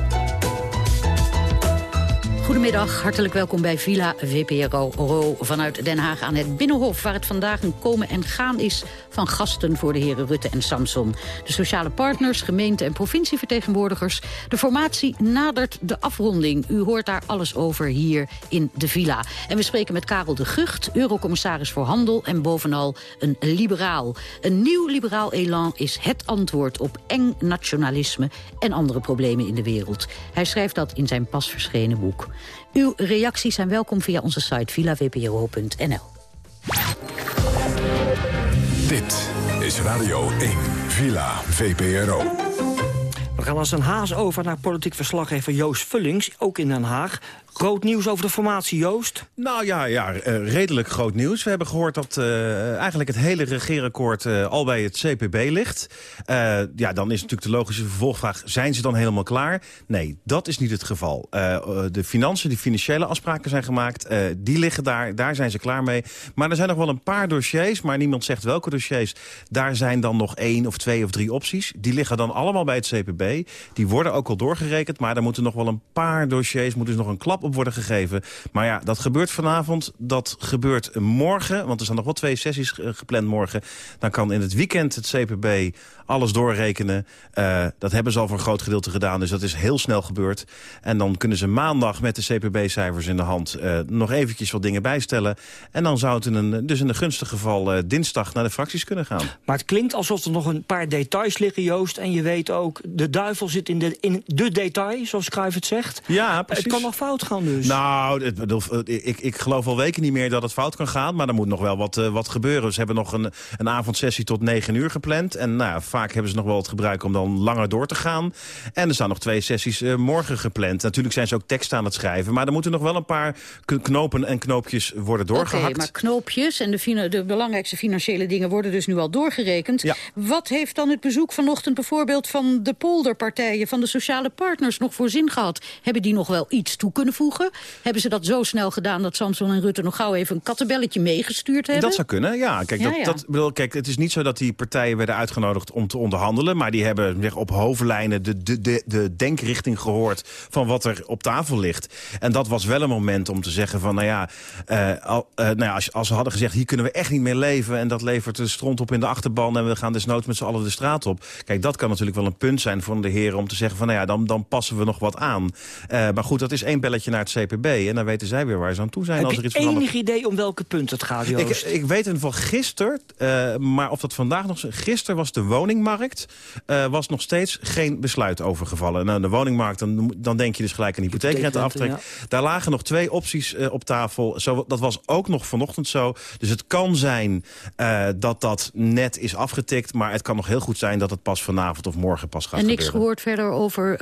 Goedemiddag, hartelijk welkom bij Villa VPRO vanuit Den Haag aan het Binnenhof... waar het vandaag een komen en gaan is van gasten voor de heren Rutte en Samson. De sociale partners, gemeente- en provincievertegenwoordigers. De formatie nadert de afronding. U hoort daar alles over hier in de Villa. En we spreken met Karel de Gucht, eurocommissaris voor Handel... en bovenal een liberaal. Een nieuw liberaal elan is het antwoord op eng nationalisme... en andere problemen in de wereld. Hij schrijft dat in zijn pas verschenen boek. Uw reacties zijn welkom via onze site villavpro.nl. Dit is Radio 1, Villa VPRO. We gaan als een haas over naar politiek verslaggever Joost Vullings, ook in Den Haag. Groot nieuws over de formatie, Joost? Nou ja, ja uh, redelijk groot nieuws. We hebben gehoord dat uh, eigenlijk het hele regeerakkoord uh, al bij het CPB ligt. ja, dan is natuurlijk de logische vervolgvraag, zijn ze dan helemaal klaar? Nee, dat is niet het geval. de financiën, die financiële afspraken zijn gemaakt, die liggen daar, daar zijn ze klaar mee. Maar er zijn nog wel een paar dossiers, maar niemand zegt welke dossiers. Daar zijn dan nog één of twee of drie opties. Die liggen dan allemaal bij het CPB. Die worden ook al doorgerekend, maar er moeten nog wel een paar dossiers, moeten ze nog een klap klap op worden gegeven. Maar ja, dat gebeurt vanavond. Dat gebeurt morgen, want er staan nog wel twee sessies gepland morgen. Dan kan in het weekend het CPB alles doorrekenen. Uh, dat hebben ze al voor een groot gedeelte gedaan, dus dat is heel snel gebeurd. En dan kunnen ze maandag met de CPB-cijfers in de hand... Uh, nog eventjes wat dingen bijstellen. En dan zou het in een, dus in een gunstig geval uh, dinsdag naar de fracties kunnen gaan. Maar het klinkt alsof er nog een paar details liggen, Joost. En je weet ook, de duivel zit in de, in de detail, zoals Cruijff het zegt. Ja, precies. Het kan nog fout gaan dus. Nou, het, bedoel, ik, ik geloof al weken niet meer dat het fout kan gaan. Maar er moet nog wel wat, wat gebeuren. Ze hebben nog een, een avondsessie tot 9 uur gepland. En nou, vaak hebben ze nog wel het gebruik om dan langer door te gaan. En er staan nog twee sessies uh, morgen gepland. Natuurlijk zijn ze ook tekst aan het schrijven. Maar er moeten nog wel een paar knopen en knoopjes worden doorgehakt. Oké, maar knoopjes en de, de, belangrijkste financiële dingen worden dus nu al doorgerekend. Ja. Wat heeft dan het bezoek vanochtend bijvoorbeeld van de polderpartijen... van de sociale partners nog voor zin gehad? Hebben die nog wel iets toe kunnen Hebben ze dat zo snel gedaan dat Samson en Rutte nog gauw even een kattenbelletje meegestuurd hebben? Dat zou kunnen, ja. Kijk, dat, ja. Dat, bedoel, kijk het is niet zo dat die partijen werden uitgenodigd om te onderhandelen. Maar die hebben zeg, op hoofdlijnen de, de, de, de denkrichting gehoord van wat er op tafel ligt. En dat was wel een moment om te zeggen van, nou ja, eh, al, eh, nou ja als, als ze hadden gezegd, hier kunnen we echt niet meer leven. En dat levert de stront op in de achterban en we gaan desnoods met z'n allen de straat op. Kijk, dat kan natuurlijk wel een punt zijn voor de heren om te zeggen van, nou ja, dan, dan passen we nog wat aan. Eh, maar goed, dat is één belletje naar het CPB. En dan weten zij weer waar ze aan toe zijn Heb als je er iets verandert. enig idee om welke punt het gaat, Ik, Joost? ik weet in ieder geval gisteren, eh, maar of dat vandaag nog... Gisteren was de woningmarkt, eh, was nog steeds geen besluit overgevallen. Nou, de woningmarkt, dan, dan denk je dus gelijk aan hypotheekrenteaftrek. Hypotheekrente, Daar lagen nog twee opties eh, op tafel. Zo, dat was ook nog vanochtend zo. Dus het kan zijn eh, dat dat net is afgetikt... maar het kan nog heel goed zijn dat het pas vanavond of morgen pas gaat En niks gebeuren. gehoord verder over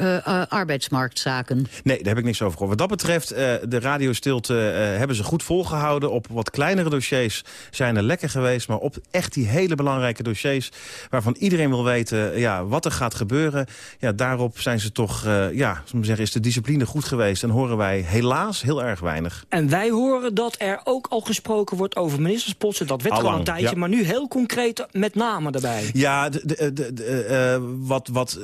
arbeidsmarktzaken. Nee, daar heb ik niks over gehoord. Wat dat betreft, eh, de radiostilte eh, hebben ze goed volgehouden. Op wat kleinere dossiers zijn er lekker geweest. Maar op echt die hele belangrijke dossiers... waarvan iedereen wil weten eh, ja, wat er gaat gebeuren... Ja, daarop zijn ze toch, ja, zeggen, is de discipline goed geweest. En horen wij helaas heel erg weinig. En wij horen dat er ook al gesproken wordt over ministersposten. Dat werd gewoon een tijdje, ja. maar nu heel concreet met name erbij. Ja, de, de, de, de, wat, wat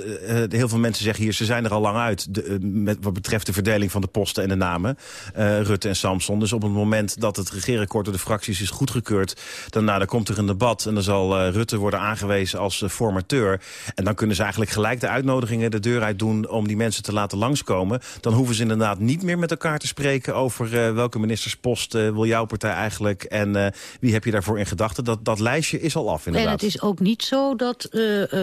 heel veel mensen zeggen hier, ze zijn er al lang uit... Met wat betreft de verdeling van de posten en de namen, eh, Rutte en Samson. Dus op het moment dat het regeerakkoord door de fracties is goedgekeurd... dan, nou, dan komt er een debat en dan zal eh, Rutte worden aangewezen als eh, formateur. En dan kunnen ze eigenlijk gelijk de uitnodigingen de deur uit doen... om die mensen te laten langskomen. Dan hoeven ze inderdaad niet meer met elkaar te spreken... over welke ministerspost wil jouw partij eigenlijk... en wie heb je daarvoor in gedachten. Dat, dat lijstje is al af, inderdaad. En het is ook niet zo dat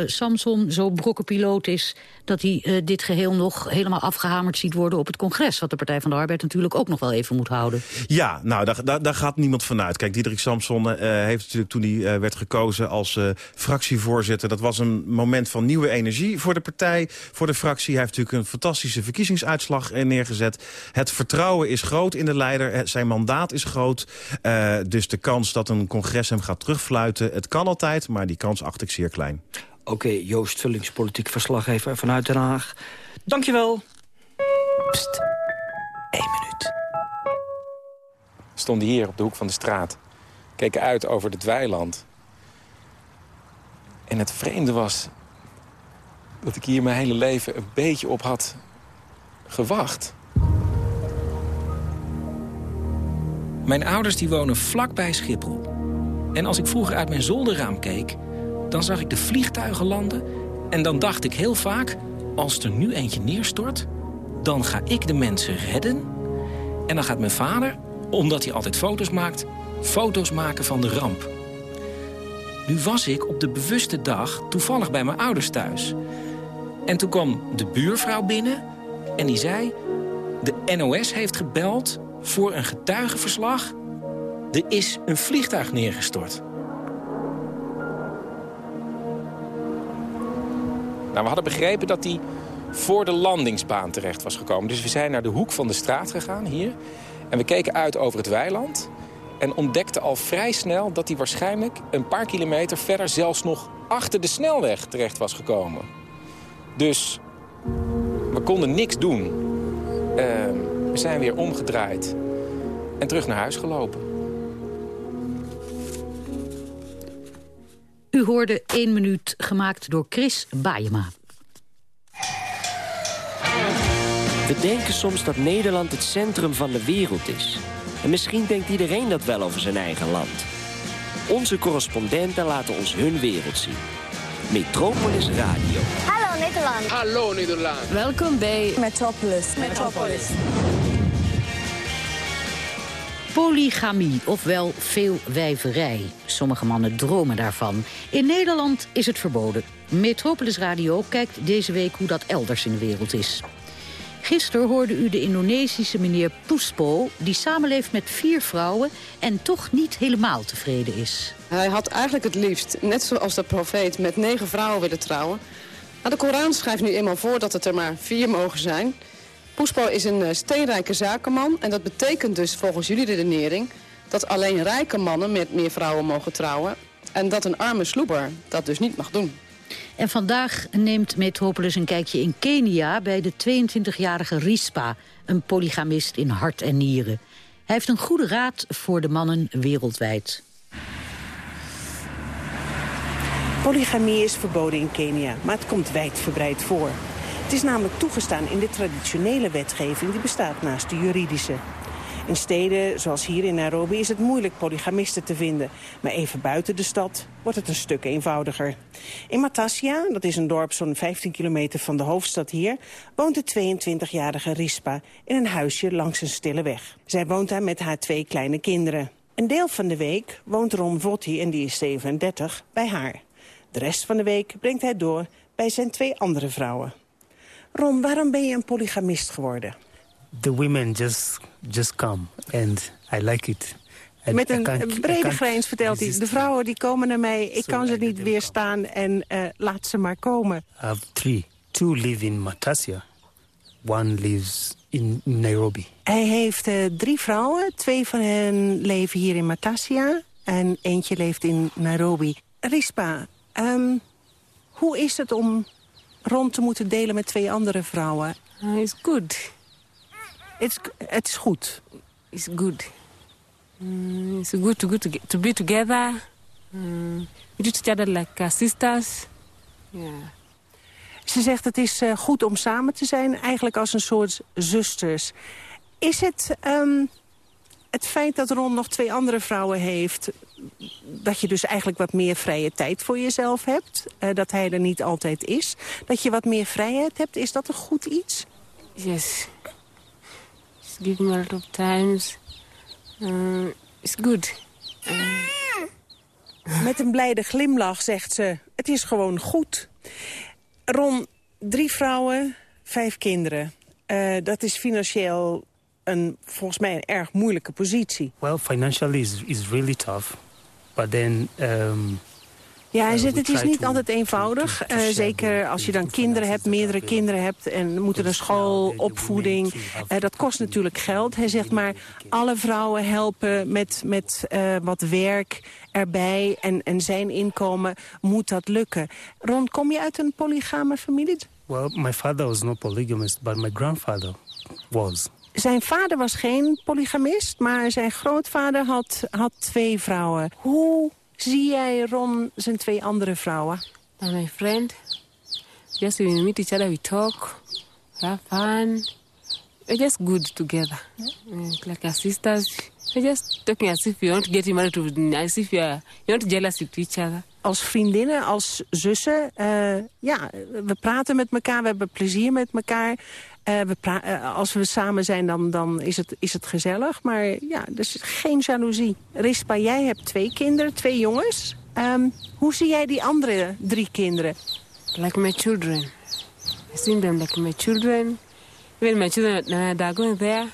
Samson zo brokkenpiloot is... dat hij dit geheel nog helemaal afgehamerd ziet worden op het congres. Wat de Partij van de Arbeid natuurlijk ook nog wel even moet houden. Ja, nou, daar, daar, daar gaat niemand van uit. Kijk, Diederik Samson eh, heeft natuurlijk toen hij eh, werd gekozen als eh, fractievoorzitter... dat was een moment van nieuwe energie voor de partij, voor de fractie. Hij heeft natuurlijk een fantastische verkiezingsuitslag neergezet. Het vertrouwen is groot in de leider, zijn mandaat is groot. Eh, dus de kans dat een congres hem gaat terugfluiten... het kan altijd, maar die kans acht ik zeer klein. Oké, Joost Vullings, politiek verslaggever vanuit Den Haag. Dankjewel. Pst, één minuut. Stonden hier op de hoek van de straat. Keken uit over het weiland. En het vreemde was dat ik hier mijn hele leven een beetje op had gewacht. Mijn ouders die wonen vlakbij Schiphol. En als ik vroeger uit mijn zolderraam keek... dan zag ik de vliegtuigen landen... en dan dacht ik heel vaak... als er nu eentje neerstort, dan ga ik de mensen redden... en dan gaat mijn vader, omdat hij altijd foto's maakt... foto's maken van de ramp. Nu was ik op de bewuste dag toevallig bij mijn ouders thuis. En toen kwam de buurvrouw binnen en die zei... de NOS heeft gebeld voor een getuigenverslag. Er is een vliegtuig neergestort. Nou, we hadden begrepen dat hij voor de landingsbaan terecht was gekomen. Dus we zijn naar de hoek van de straat gegaan, hier. En we keken uit over het weiland. En ontdekten al vrij snel dat hij waarschijnlijk een paar kilometer verder... zelfs nog achter de snelweg terecht was gekomen. Dus we konden niks doen. Ehm, we zijn weer omgedraaid en terug naar huis gelopen. U hoorde één minuut gemaakt door Chris Baayema. We denken soms dat Nederland het centrum van de wereld is. En misschien denkt iedereen dat wel over zijn eigen land. Onze correspondenten laten ons hun wereld zien. Metropolis Radio. Hallo Nederland. Hallo Nederland. Welkom bij Metropolis. Metropolis. Polygamie, ofwel veelwijverij. Sommige mannen dromen daarvan. In Nederland is het verboden. Metropolis Radio kijkt deze week hoe dat elders in de wereld is. Gisteren hoorde u de Indonesische meneer Puspo... die samenleeft met vier vrouwen en toch niet helemaal tevreden is. Hij had eigenlijk het liefst, net zoals de profeet, met negen vrouwen willen trouwen. Maar de Koran schrijft nu eenmaal voor dat het er maar vier mogen zijn. Puspo is een eh, steenrijke zakenman en dat betekent dus volgens jullie redenering... dat alleen rijke mannen met meer vrouwen mogen trouwen... en dat een arme sloeber dat dus niet mag doen. En vandaag neemt Metropolis een kijkje in Kenia... bij de 22-jarige Rispa, een polygamist in hart en nieren. Hij heeft een goede raad voor de mannen wereldwijd. Polygamie is verboden in Kenia, maar het komt wijdverbreid voor. Het is namelijk toegestaan in de traditionele wetgeving die bestaat naast de juridische. In steden, zoals hier in Nairobi, is het moeilijk polygamisten te vinden. Maar even buiten de stad wordt het een stuk eenvoudiger. In Matasia, dat is een dorp zo'n 15 kilometer van de hoofdstad hier... woont de 22-jarige Rispa in een huisje langs een stille weg. Zij woont daar met haar twee kleine kinderen. Een deel van de week woont Ron Votti, en die is 37, bij haar. De rest van de week brengt hij door bij zijn twee andere vrouwen. Ron, waarom ben je een polygamist geworden? The women just, just come and I like it. Met een can't- brede grijns vertelt hij. De vrouwen die komen naar mij, ik kan ze niet weerstaan en eh, laat ze maar komen. I have three. Two live in Matasia. One lives in Nairobi. Hij heeft eh, drie vrouwen. Twee van hen leven hier in Matasia en eentje leeft in Nairobi. Rispa, ehm, hoe is het om rond te moeten delen met twee andere vrouwen? it's good. It's, het is goed. It's good. Mm, it's good to, good to, to be together. Mm, we treat each other like uh, sisters. Yeah. Ze zegt het is eh, goed om samen te zijn, eigenlijk als een soort zusters. Is het ehm, het feit dat Ron nog twee andere vrouwen heeft... dat je dus eigenlijk wat meer vrije tijd voor jezelf hebt? eh, dat hij er niet altijd is? Dat je wat meer vrijheid hebt, is dat een goed iets? Yes. It's me a lot of times. Uh, it's good. Met een blijde glimlach zegt ze, het is gewoon goed. Ron, drie vrouwen, vijf kinderen. Eh, dat is financieel een, volgens mij een erg moeilijke positie. Well, financially is, is really tough. But then... Um, Ja, hij Uh, zegt het is niet altijd eenvoudig. Eh, zeker als je dan kinderen hebt, meerdere kinderen hebt... en moeten naar school, opvoeding. Eh, dat kost natuurlijk geld. Hij zegt maar, alle vrouwen helpen met, met eh, wat werk erbij... En, en zijn inkomen moet dat lukken. Ron, kom je uit een polygame familie? well, my father was not polygamist, but my grandfather was. Zijn vader was geen polygamist, maar zijn grootvader had, had twee vrouwen. Hoe zie jij Ron zijn twee andere vrouwen? My friend, just we meet each other, we talk, we have fun. We're just good together. Like our sisters. We're just talking as if we want to get married, to, as if you're, you're not jealous with each other. als vriendinnen, als zussen. eh, ja, we praten met elkaar, we hebben plezier met elkaar. Eh, we pra- eh, als we samen zijn, dan, dan is, het, is het gezellig. Maar ja, is geen jaloezie. Rispa, jij hebt twee kinderen, twee jongens. Ehm, hoe zie jij die andere drie kinderen? Like my children. I see them like my children. Even my children, uh, they're going there.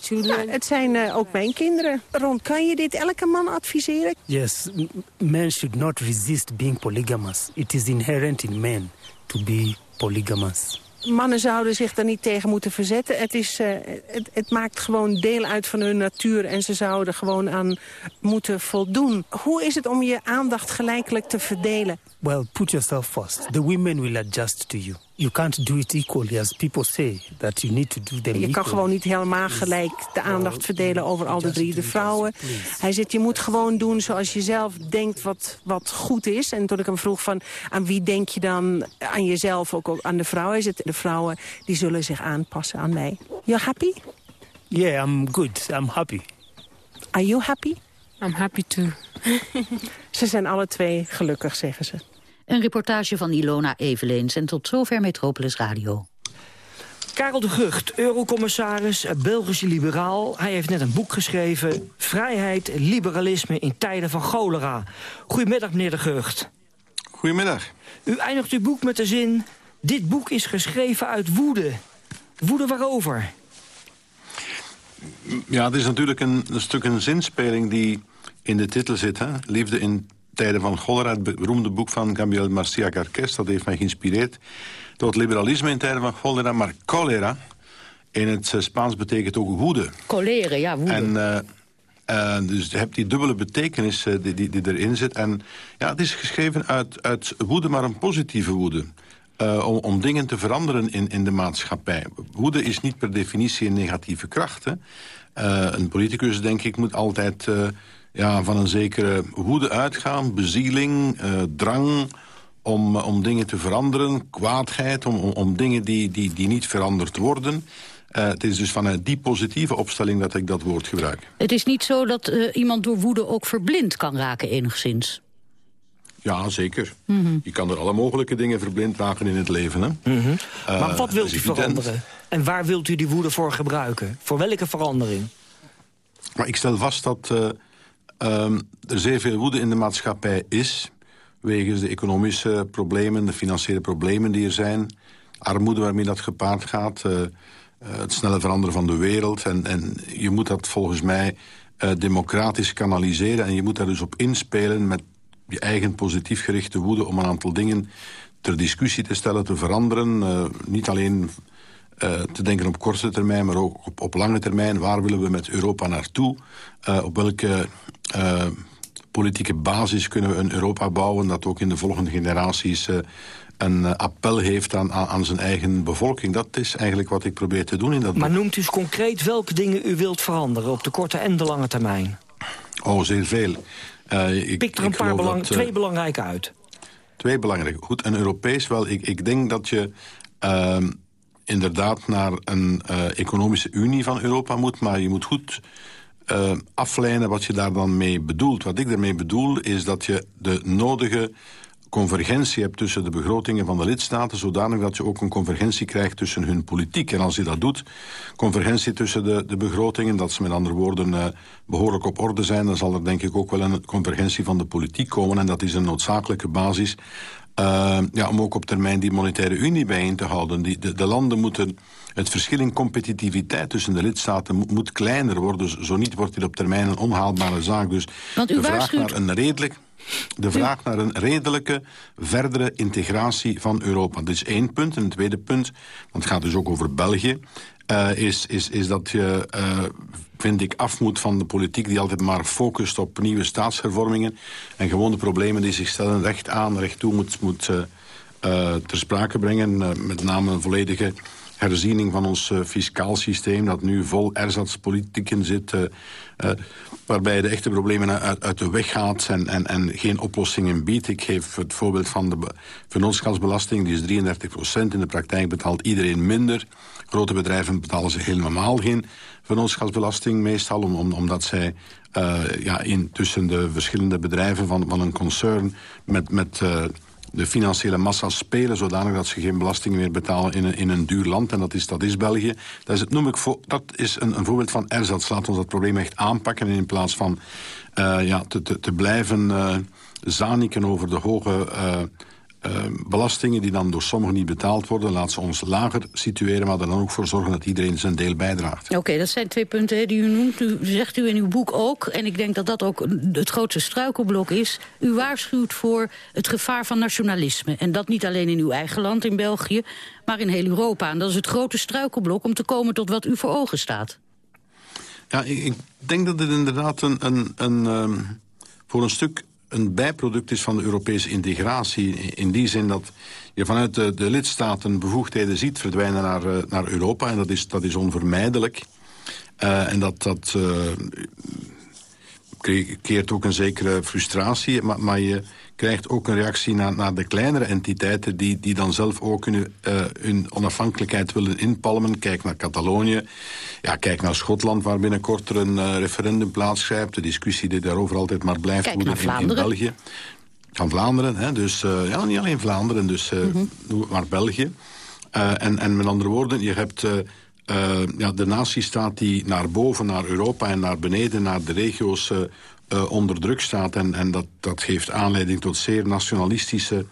Children. Het zijn eh, ook mijn kinderen. Ron, kan je dit elke man adviseren? Yes, men should not resist being polygamous. It is inherent in men to be polygamous. Mannen zouden zich daar niet tegen moeten verzetten. Het, is, eh, het, het maakt gewoon deel uit van hun natuur en ze zouden gewoon aan moeten voldoen. Hoe is het om je aandacht gelijkelijk te verdelen? Well, put yourself first. The women will adjust to you. You can't do it equally as people say that you need to do them Je kan equally. gewoon niet helemaal gelijk de aandacht verdelen over al de drie de vrouwen. Hij zegt, je moet gewoon doen zoals je zelf denkt wat, wat goed is. En toen ik hem vroeg van, aan wie denk je dan aan jezelf, ook aan de vrouwen? Hij zegt, de vrouwen die zullen zich aanpassen aan mij. You're happy? Yeah, I'm good. I'm happy. Are you happy? I'm happy too. Ze zijn alle twee gelukkig, zeggen ze. Een reportage van Ilona Eveleens. En tot zover Metropolis Radio. Karel de Gucht, eurocommissaris, Belgische liberaal. Hij heeft net een boek geschreven. Vrijheid, liberalisme in tijden van cholera. Goedemiddag, meneer de Gucht. Goedemiddag. U eindigt uw boek met de zin... Dit boek is geschreven uit woede. Woede waarover? Ja, het is natuurlijk een, een stuk een zinspeling die in de titel zit. Hè? Liefde in tijden van cholera, het beroemde boek van Gabriel Garcia Marquez. Dat heeft mij geïnspireerd tot liberalisme in tijden van cholera. Maar cholera in het eh, Spaans betekent ook woede. Coleren, ja, woede. En eh, eh, dus je hebt die dubbele betekenis die, die, die erin zit. En ja, het is geschreven uit, uit woede, maar een positieve woede. Om, om dingen te veranderen in, in de maatschappij. Woede is niet per definitie een negatieve kracht. Hè. Een politicus, denk ik, moet altijd ja, van een zekere woede uitgaan. Bezieling, eh, drang om, om dingen te veranderen. Kwaadheid, om, om, om dingen die, die, die niet veranderd worden. Eh, het is dus vanuit die positieve opstelling dat ik dat woord gebruik. Het is niet zo dat eh, iemand door woede ook verblind kan raken enigszins. Ja, zeker. Mhm. Je kan er alle mogelijke dingen verblind raken in het leven. Hè? Eh, maar wat wilt u veranderen? En waar wilt u die woede voor gebruiken? Voor welke verandering? Maar ik stel vast dat ehm, er zeer veel woede in de maatschappij is... wegens de economische problemen, de financiële problemen die er zijn... armoede waarmee dat gepaard gaat... eh, eh, het snelle veranderen van de wereld. En, en je moet dat volgens mij eh, democratisch kanaliseren... en je moet daar dus op inspelen met je eigen positief gerichte woede... om een aantal dingen ter discussie te stellen, te veranderen. Niet alleen eh, te denken op korte termijn, maar ook op, op lange termijn. Waar willen we met Europa naartoe? Eh, op welke eh, politieke basis kunnen we een Europa bouwen... dat ook in de volgende generaties een appel heeft aan, aan, aan zijn eigen bevolking. Dat is eigenlijk wat ik probeer te doen in dat Maar boek. noemt u eens concreet welke dingen u wilt veranderen... op de korte en de lange termijn? Oh, zeer veel. Ik, Pik er een ik paar belang, dat, twee belangrijke uit. Twee belangrijke. Goed, en Europees wel. Ik, ik denk dat je ehm, inderdaad naar een eh, economische unie van Europa moet... maar je moet goed eh, aflijnen wat je daar dan mee bedoelt. Wat ik daarmee bedoel is dat je de nodige convergentie hebt tussen de begrotingen van de lidstaten... zodanig dat je ook een convergentie krijgt tussen hun politiek. En als je dat doet, convergentie tussen de, de begrotingen... dat ze met andere woorden eh, behoorlijk op orde zijn... dan zal er denk ik ook wel een convergentie van de politiek komen. En dat is een noodzakelijke basis eh, ja, om ook op termijn die monetaire unie bijeen te houden. Die, de, de landen moeten... Het verschil in competitiviteit tussen de lidstaten moet, moet kleiner worden. Zo- Zo niet wordt dit op termijn een onhaalbare zaak. Dus Want u de vraag waarschuwt- naar een redelijk... De vraag naar een redelijke, verdere integratie van Europa. Dat is één punt. En het tweede punt, want het gaat dus ook over België... eh, is, is, is dat je, eh, vind ik, af moet van de politiek... die altijd maar focust op nieuwe staatshervormingen... en gewoon de problemen die zich stellen recht aan, recht toe moet, moet eh, ter sprake brengen. Met name een volledige herziening van ons fiscaal systeem... dat nu vol erzatspolitieken zit... waarbij de echte problemen uit, de weg gaat en, en, en geen oplossingen biedt. Ik geef het voorbeeld van de be- vennootschapsbelasting. Die is 33 procent. In de praktijk betaalt iedereen minder. Grote bedrijven betalen ze helemaal geen vennootschapsbelasting meestal... Om, om, omdat zij eh, ja, in, tussen de verschillende bedrijven van, van een concern... met, met eh, de financiële massa spelen... zodanig dat ze geen belastingen meer betalen in een, in een duur land. En dat is, dat is België. Dat is, het, noem ik voor, dat is een, een voorbeeld van erzats. Laat ons dat probleem echt aanpakken. En in plaats van eh, ja, te, te, te blijven zaniken over de hoge... eh, eh, belastingen die dan door sommigen niet betaald worden... laat ze ons lager situeren, maar er dan ook voor zorgen dat iedereen zijn deel bijdraagt. Oké, dat zijn twee punten die u noemt. U zegt u in uw boek ook, en ik denk dat dat ook het grootste struikelblok is. U waarschuwt voor het gevaar van nationalisme. En dat niet alleen in uw eigen land, in België, maar in heel Europa. En dat is het grote struikelblok om te komen tot wat u voor ogen staat. Ja, ik, ik denk dat het inderdaad een, een, een, ehm, voor een stuk een bijproduct is van de Europese integratie. In die zin dat je vanuit de, de lidstaten bevoegdheden ziet verdwijnen naar, uh, naar Europa. En dat is, dat is onvermijdelijk. Uh, en dat, dat keert ook een zekere frustratie. Maar, maar je krijgt ook een reactie naar, naar de kleinere entiteiten... die, die dan zelf ook hun, uh, hun onafhankelijkheid willen inpalmen. Kijk naar Catalonië, ja, kijk naar Schotland... waar binnenkort er een uh, referendum plaatsgrijpt. De discussie die daarover altijd maar blijft kijk in, in, België. Van Vlaanderen, hè, dus uh, ja, niet alleen Vlaanderen, dus mm -hmm. maar België. en, en met andere woorden, je hebt... Uh, ja, de natiestaat die naar boven, naar Europa en naar beneden, naar de regio's uh, uh, onder druk staat. En, en dat, dat geeft aanleiding tot zeer nationalistische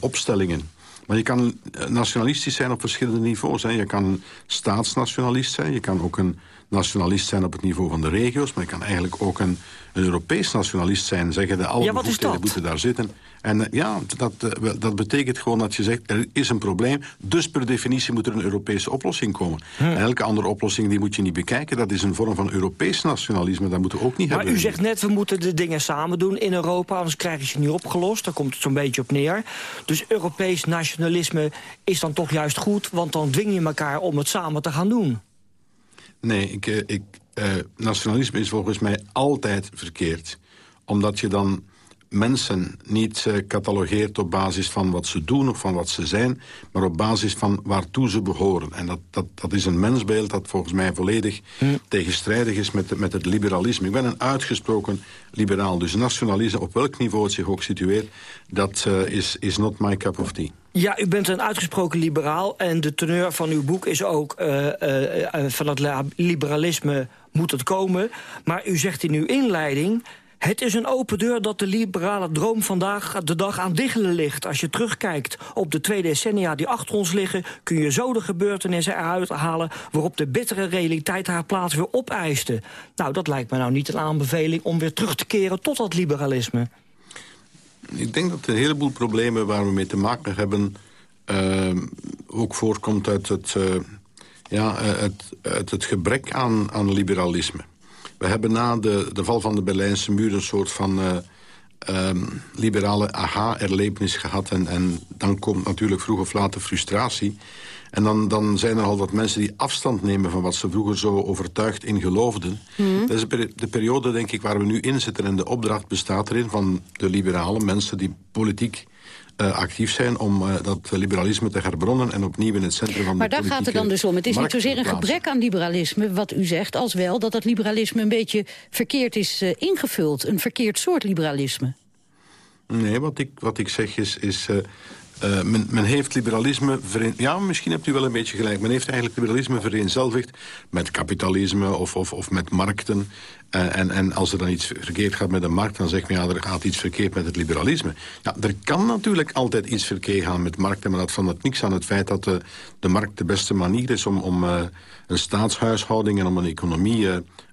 opstellingen. Maar je kan nationalistisch zijn op verschillende niveaus. Hè. Je kan staatsnationalist zijn, je kan ook een nationalist zijn op het niveau van de regio's... maar je kan eigenlijk ook een, een Europees nationalist zijn. Zeggen de alle ja, bevoegdheden moeten daar zitten. En uh, ja, dat, uh, dat betekent gewoon dat je zegt... er is een probleem, dus per definitie moet er een Europese oplossing komen. Hm. En elke andere oplossing die moet je niet bekijken. Dat is een vorm van Europees nationalisme, dat moeten we ook niet maar hebben. Maar u zegt net, we moeten de dingen samen doen in Europa... anders krijgen ze niet opgelost, daar komt het zo'n beetje op neer. Dus Europees nationalisme is dan toch juist goed... want dan dwing je elkaar om het samen te gaan doen. Nee, ik, ik, uh, nationalisme is volgens mij altijd verkeerd. Omdat je dan mensen niet uh, catalogeert op basis van wat ze doen of van wat ze zijn... maar op basis van waartoe ze behoren. En dat, dat, dat is een mensbeeld dat volgens mij volledig hm. tegenstrijdig is met, met het liberalisme. Ik ben een uitgesproken liberaal, dus nationalisme, op welk niveau het zich ook situeert... dat uh, is, is not my cup of tea. Ja, u bent een uitgesproken liberaal en de teneur van uw boek is ook... Uh, uh, van het liberalisme moet het komen. Maar u zegt in uw inleiding... Het is een open deur dat de liberale droom vandaag de dag aan diggelen ligt. Als je terugkijkt op de twee decennia die achter ons liggen... kun je zo de gebeurtenissen eruit halen... waarop de bittere realiteit haar plaats weer opeiste. Nou, dat lijkt me nou niet een aanbeveling om weer terug te keren tot dat liberalisme. Ik denk dat een heleboel problemen waar we mee te maken hebben... Uh, ook voorkomt uit het, uh, ja, het, uit het gebrek aan, aan liberalisme. We hebben na de, de val van de Berlijnse muur een soort van... Uh, um, liberale aha-erlevenis gehad. En, en dan komt natuurlijk vroeg of laat de frustratie. En dan, dan zijn er al wat mensen die afstand nemen... van wat ze vroeger zo overtuigd in geloofden. Mm. Dat is de periode, denk ik, waar we nu in zitten. En de opdracht bestaat erin van de liberale mensen... die politiek uh, actief zijn om uh, dat liberalisme te herbronnen... en opnieuw in het centrum van maar de Maar daar gaat het dan dus om. Het is niet zozeer een gebrek aan liberalisme, wat u zegt... als wel dat dat liberalisme een beetje verkeerd is uh, ingevuld. Een verkeerd soort liberalisme. Nee, wat ik, wat ik zeg is... is uh, men, men, heeft liberalisme... Ja, misschien hebt u wel een beetje gelijk. Men heeft eigenlijk liberalisme vereenzelvigd met kapitalisme of, of, of met markten. Uh, en, en als er dan iets verkeerd gaat met de markt... dan zeg je, ja, er gaat iets verkeerd met het liberalisme. Ja, er kan natuurlijk altijd iets verkeerd gaan met markten... maar dat verandert niks aan het feit dat de, de markt de beste manier is... om, om uh, een staatshuishouding en om een economie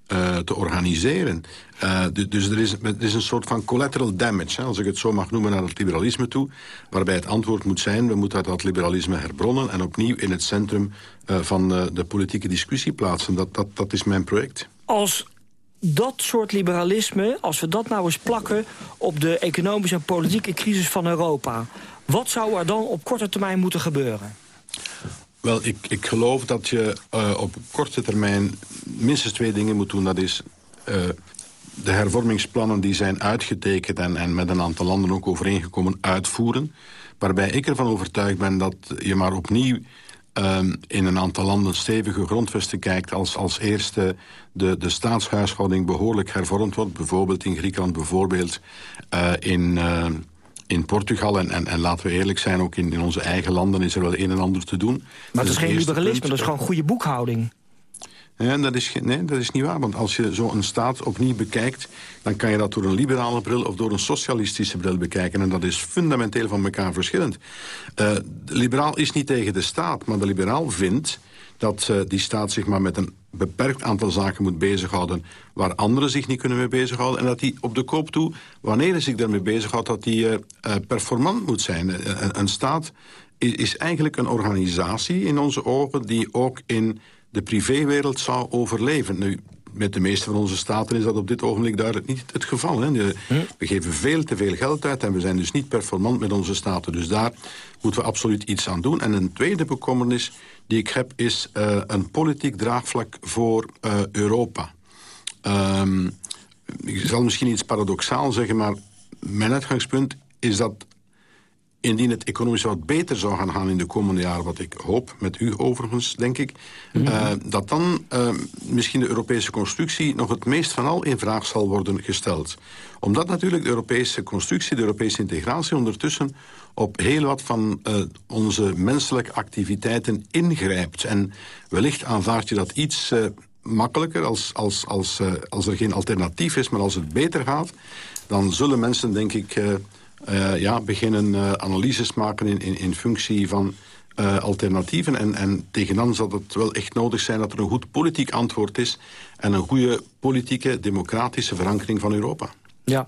uh, te organiseren. Uh, dus er is, er is een soort van collateral damage, hè, als ik het zo mag noemen, naar het liberalisme toe. Waarbij het antwoord moet zijn, we moeten dat liberalisme herbronnen... en opnieuw in het centrum uh, van de politieke discussie plaatsen. Dat, dat, dat is mijn project. Als dat soort liberalisme, als we dat nou eens plakken... op de economische en politieke crisis van Europa... wat zou er dan op korte termijn moeten gebeuren? Wel, ik, ik geloof dat je uh, op korte termijn minstens twee dingen moet doen. Dat is uh, de hervormingsplannen die zijn uitgetekend... En, en met een aantal landen ook overeengekomen uitvoeren. Waarbij ik ervan overtuigd ben dat je maar opnieuw... Uh, in een aantal landen stevige grondvesten kijkt... als, als eerste de, de staatshuishouding behoorlijk hervormd wordt. Bijvoorbeeld in Griekenland, bijvoorbeeld uh, in in Portugal. En, en, en, laten we eerlijk zijn, ook in, in onze eigen landen is er wel een en ander te doen. Maar het is geen liberalisme, dat is gewoon goede boekhouding. Ja, dat is, nee, dat is niet waar. Want als je zo'n staat opnieuw bekijkt... dan kan je dat door een liberale bril of door een socialistische bril bekijken. En dat is fundamenteel van elkaar verschillend. Uh, de liberaal is niet tegen de staat, maar de liberaal vindt dat uh, die staat zich maar met een beperkt aantal zaken moet bezighouden... waar anderen zich niet kunnen mee bezighouden. En dat die op de koop toe, wanneer hij zich daarmee bezighoudt... dat die uh, performant moet zijn. Een staat is, is, eigenlijk een organisatie in onze ogen... die ook in de privéwereld zou overleven. Nu, met de meeste van onze staten is dat op dit ogenblik duidelijk niet het geval. Hè. De, We geven veel te veel geld uit en we zijn dus niet performant met onze staten. Dus daar moeten we absoluut iets aan doen. En een tweede bekommernis die ik heb is uh, een politiek draagvlak voor uh, Europa. Um, ik zal misschien iets paradoxaal zeggen, maar mijn uitgangspunt is dat indien het economisch wat beter zou gaan gaan in de komende jaren... wat ik hoop, met u overigens, denk ik... Mm uh, dat dan uh, misschien de Europese constructie nog het meest van al in vraag zal worden gesteld. Omdat natuurlijk de Europese constructie, de Europese integratie... ondertussen op heel wat van uh, onze menselijke activiteiten ingrijpt. En wellicht aanvaard je dat iets makkelijker als, als, als, als er geen alternatief is... maar als het beter gaat, dan zullen mensen, denk ik uh, ja, beginnen uh, analyses maken in, in, in functie van uh, alternatieven. En, en tegen dan zal het wel echt nodig zijn dat er een goed politiek antwoord is... en een goede politieke, democratische verankering van Europa. Ja,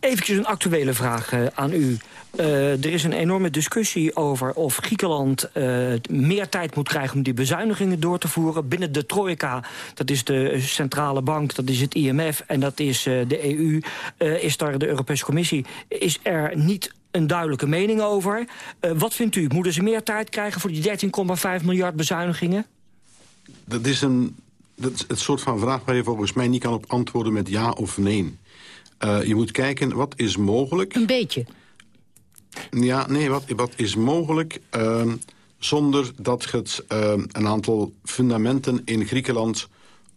Even een actuele vraag uh, aan u. Uh, er is een enorme discussie over of Griekenland uh, meer tijd moet krijgen... om die bezuinigingen door te voeren. Binnen de trojka, dat is de centrale bank, dat is het IMF... en dat is de EU, is daar de Europese Commissie... is er niet een duidelijke mening over. wat vindt u? Moeten ze meer tijd krijgen voor die 13,5 miljard bezuinigingen? Dat is, een, dat het soort van vraag waar je volgens mij niet kan op antwoorden met ja of nee. Uh, je moet kijken, wat is mogelijk? Een beetje. Ja, nee, wat, wat is mogelijk uh, zonder dat het uh, een aantal fundamenten in Griekenland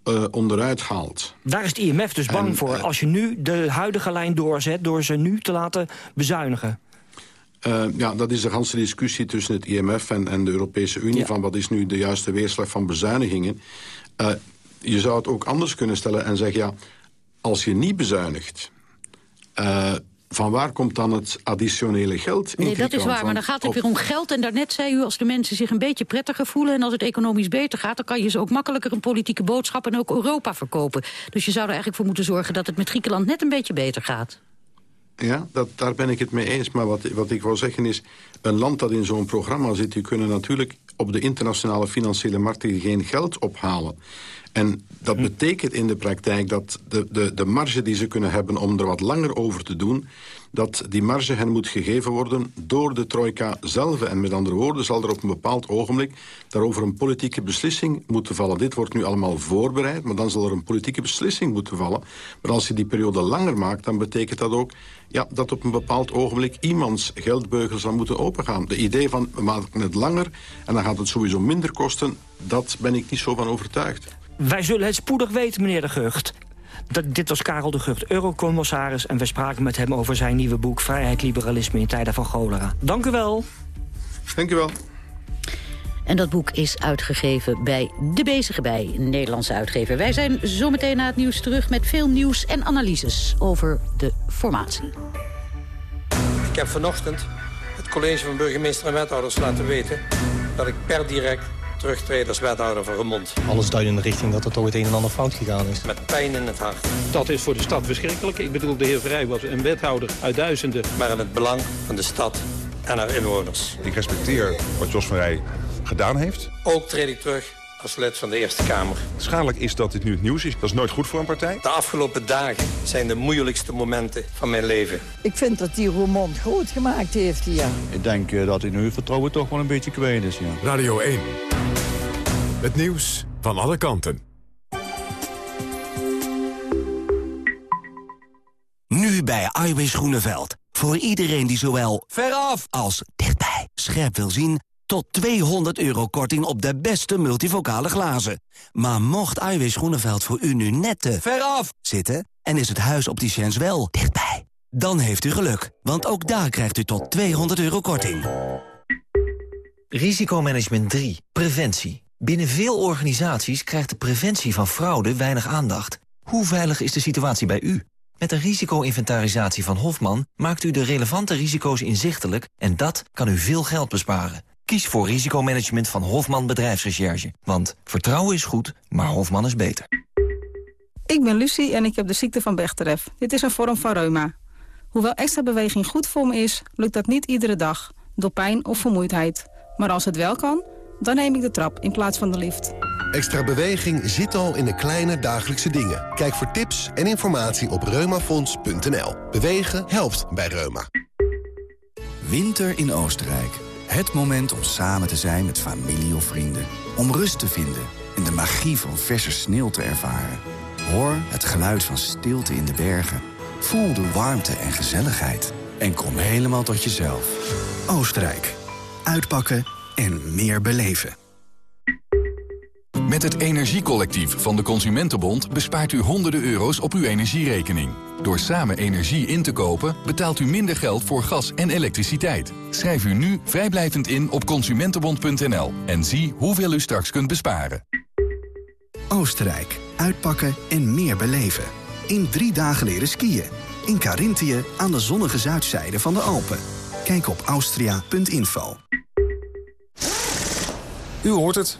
uh, onderuit haalt. Daar is het IMF dus bang en, voor, als je nu de huidige lijn doorzet... door ze nu te laten bezuinigen. Uh, ja, dat is de hele discussie tussen het IMF en, en de Europese Unie... Ja. van wat is nu de juiste weerslag van bezuinigingen. Uh, je zou het ook anders kunnen stellen en zeggen... ja, als je niet bezuinigt... Uh, van waar komt dan het additionele geld? nee, dat is waar, maar dan gaat het weer om geld. En daarnet zei u, als de mensen zich een beetje prettiger voelen... en als het economisch beter gaat... dan kan je ze ook makkelijker een politieke boodschap en ook Europa verkopen. Dus je zou er eigenlijk voor moeten zorgen dat het met Griekenland net een beetje beter gaat. Ja, dat, daar ben ik het mee eens. Maar wat, wat ik wil zeggen is, een land dat in zo'n programma zit... die kunnen natuurlijk op de internationale financiële markten geen geld ophalen. En dat hm. betekent in de praktijk dat de, de, de marge die ze kunnen hebben om er wat langer over te doen, dat die marge hen moet gegeven worden door de trojka zelf. En met andere woorden zal er op een bepaald ogenblik daarover een politieke beslissing moeten vallen. Dit wordt nu allemaal voorbereid, maar dan zal er een politieke beslissing moeten vallen. Maar als je die periode langer maakt, dan betekent dat ook ja, dat op een bepaald ogenblik iemands geldbeugel zal moeten opengaan. De idee van we maken het langer en dan gaat het sowieso minder kosten, dat ben ik niet zo van overtuigd. Wij zullen het spoedig weten, meneer De Gucht. Dat, dit was Karel de Gucht, eurocommissaris... en we spraken met hem over zijn nieuwe boek... Vrijheid, Liberalisme in tijden van cholera. Dank u wel. Dank u wel. En dat boek is uitgegeven bij De Bezige Bij, een Nederlandse uitgever. Wij zijn zometeen na het nieuws terug met veel nieuws en analyses over de formatie. Ik heb vanochtend het college van burgemeester en wethouders laten weten... dat ik per direct terugtreden als wethouder van Remond. Alles duidt in de richting dat er toch het een en ander fout gegaan is. Met pijn in het hart. Dat is voor de stad verschrikkelijk. Ik bedoel, de heer Vrij was een wethouder uit duizenden. Maar in het belang van de stad en haar inwoners. Ik respecteer wat Jos van Rij gedaan heeft. Ook treed ik terug als lid van de Eerste Kamer. Schadelijk is dat dit nu het nieuws is. Dat is nooit goed voor een partij. De afgelopen dagen zijn de moeilijkste momenten van mijn leven. Ik vind dat die Roermond groot gemaakt heeft hier. Ik denk uh, dat hij nu vertrouwen toch wel een beetje kwijt is, ja. Radio 1. Het nieuws van alle kanten. Nu bij Iwis Groeneveld. Voor iedereen die zowel veraf als dichtbij scherp wil zien... tot 200 euro korting op de beste multivocale glazen. Maar mocht Iwis Groeneveld voor u nu net te veraf zitten... en is het huis op die chance wel dichtbij... dan heeft u geluk, want ook daar krijgt u tot 200 euro korting. Risicomanagement 3. Preventie. Binnen veel organisaties krijgt de preventie van fraude weinig aandacht. Hoe veilig is de situatie bij u? Met de risico-inventarisatie van Hofman maakt u de relevante risico's inzichtelijk... en dat kan u veel geld besparen. Kies voor risicomanagement van Hofman Bedrijfsrecherche. Want vertrouwen is goed, maar Hofman is beter. Ik ben Lucie en ik heb de ziekte van Bechterew. Dit is een vorm van reuma. Hoewel extra beweging goed voor me is, lukt dat niet iedere dag. Door pijn of vermoeidheid. Maar als het wel kan dan neem ik de trap in plaats van de lift. Extra beweging zit al in de kleine dagelijkse dingen. Kijk voor tips en informatie op reumafonds.nl. Bewegen helpt bij Reuma. Winter in Oostenrijk. Het moment om samen te zijn met familie of vrienden. Om rust te vinden en de magie van verse sneeuw te ervaren. Hoor het geluid van stilte in de bergen. Voel de warmte en gezelligheid. En kom helemaal tot jezelf. Oostenrijk. Uitpakken en meer beleven. Met het Energiecollectief van de Consumentenbond bespaart u honderden euro's op uw energierekening. Door samen energie in te kopen betaalt u minder geld voor gas en elektriciteit. Schrijf u nu vrijblijvend in op consumentenbond.nl en zie hoeveel u straks kunt besparen. Oostenrijk. Uitpakken en meer beleven. In drie dagen leren skiën. In Carinthië aan de zonnige zuidzijde van de Alpen. Kijk op austria.info. U hoort het.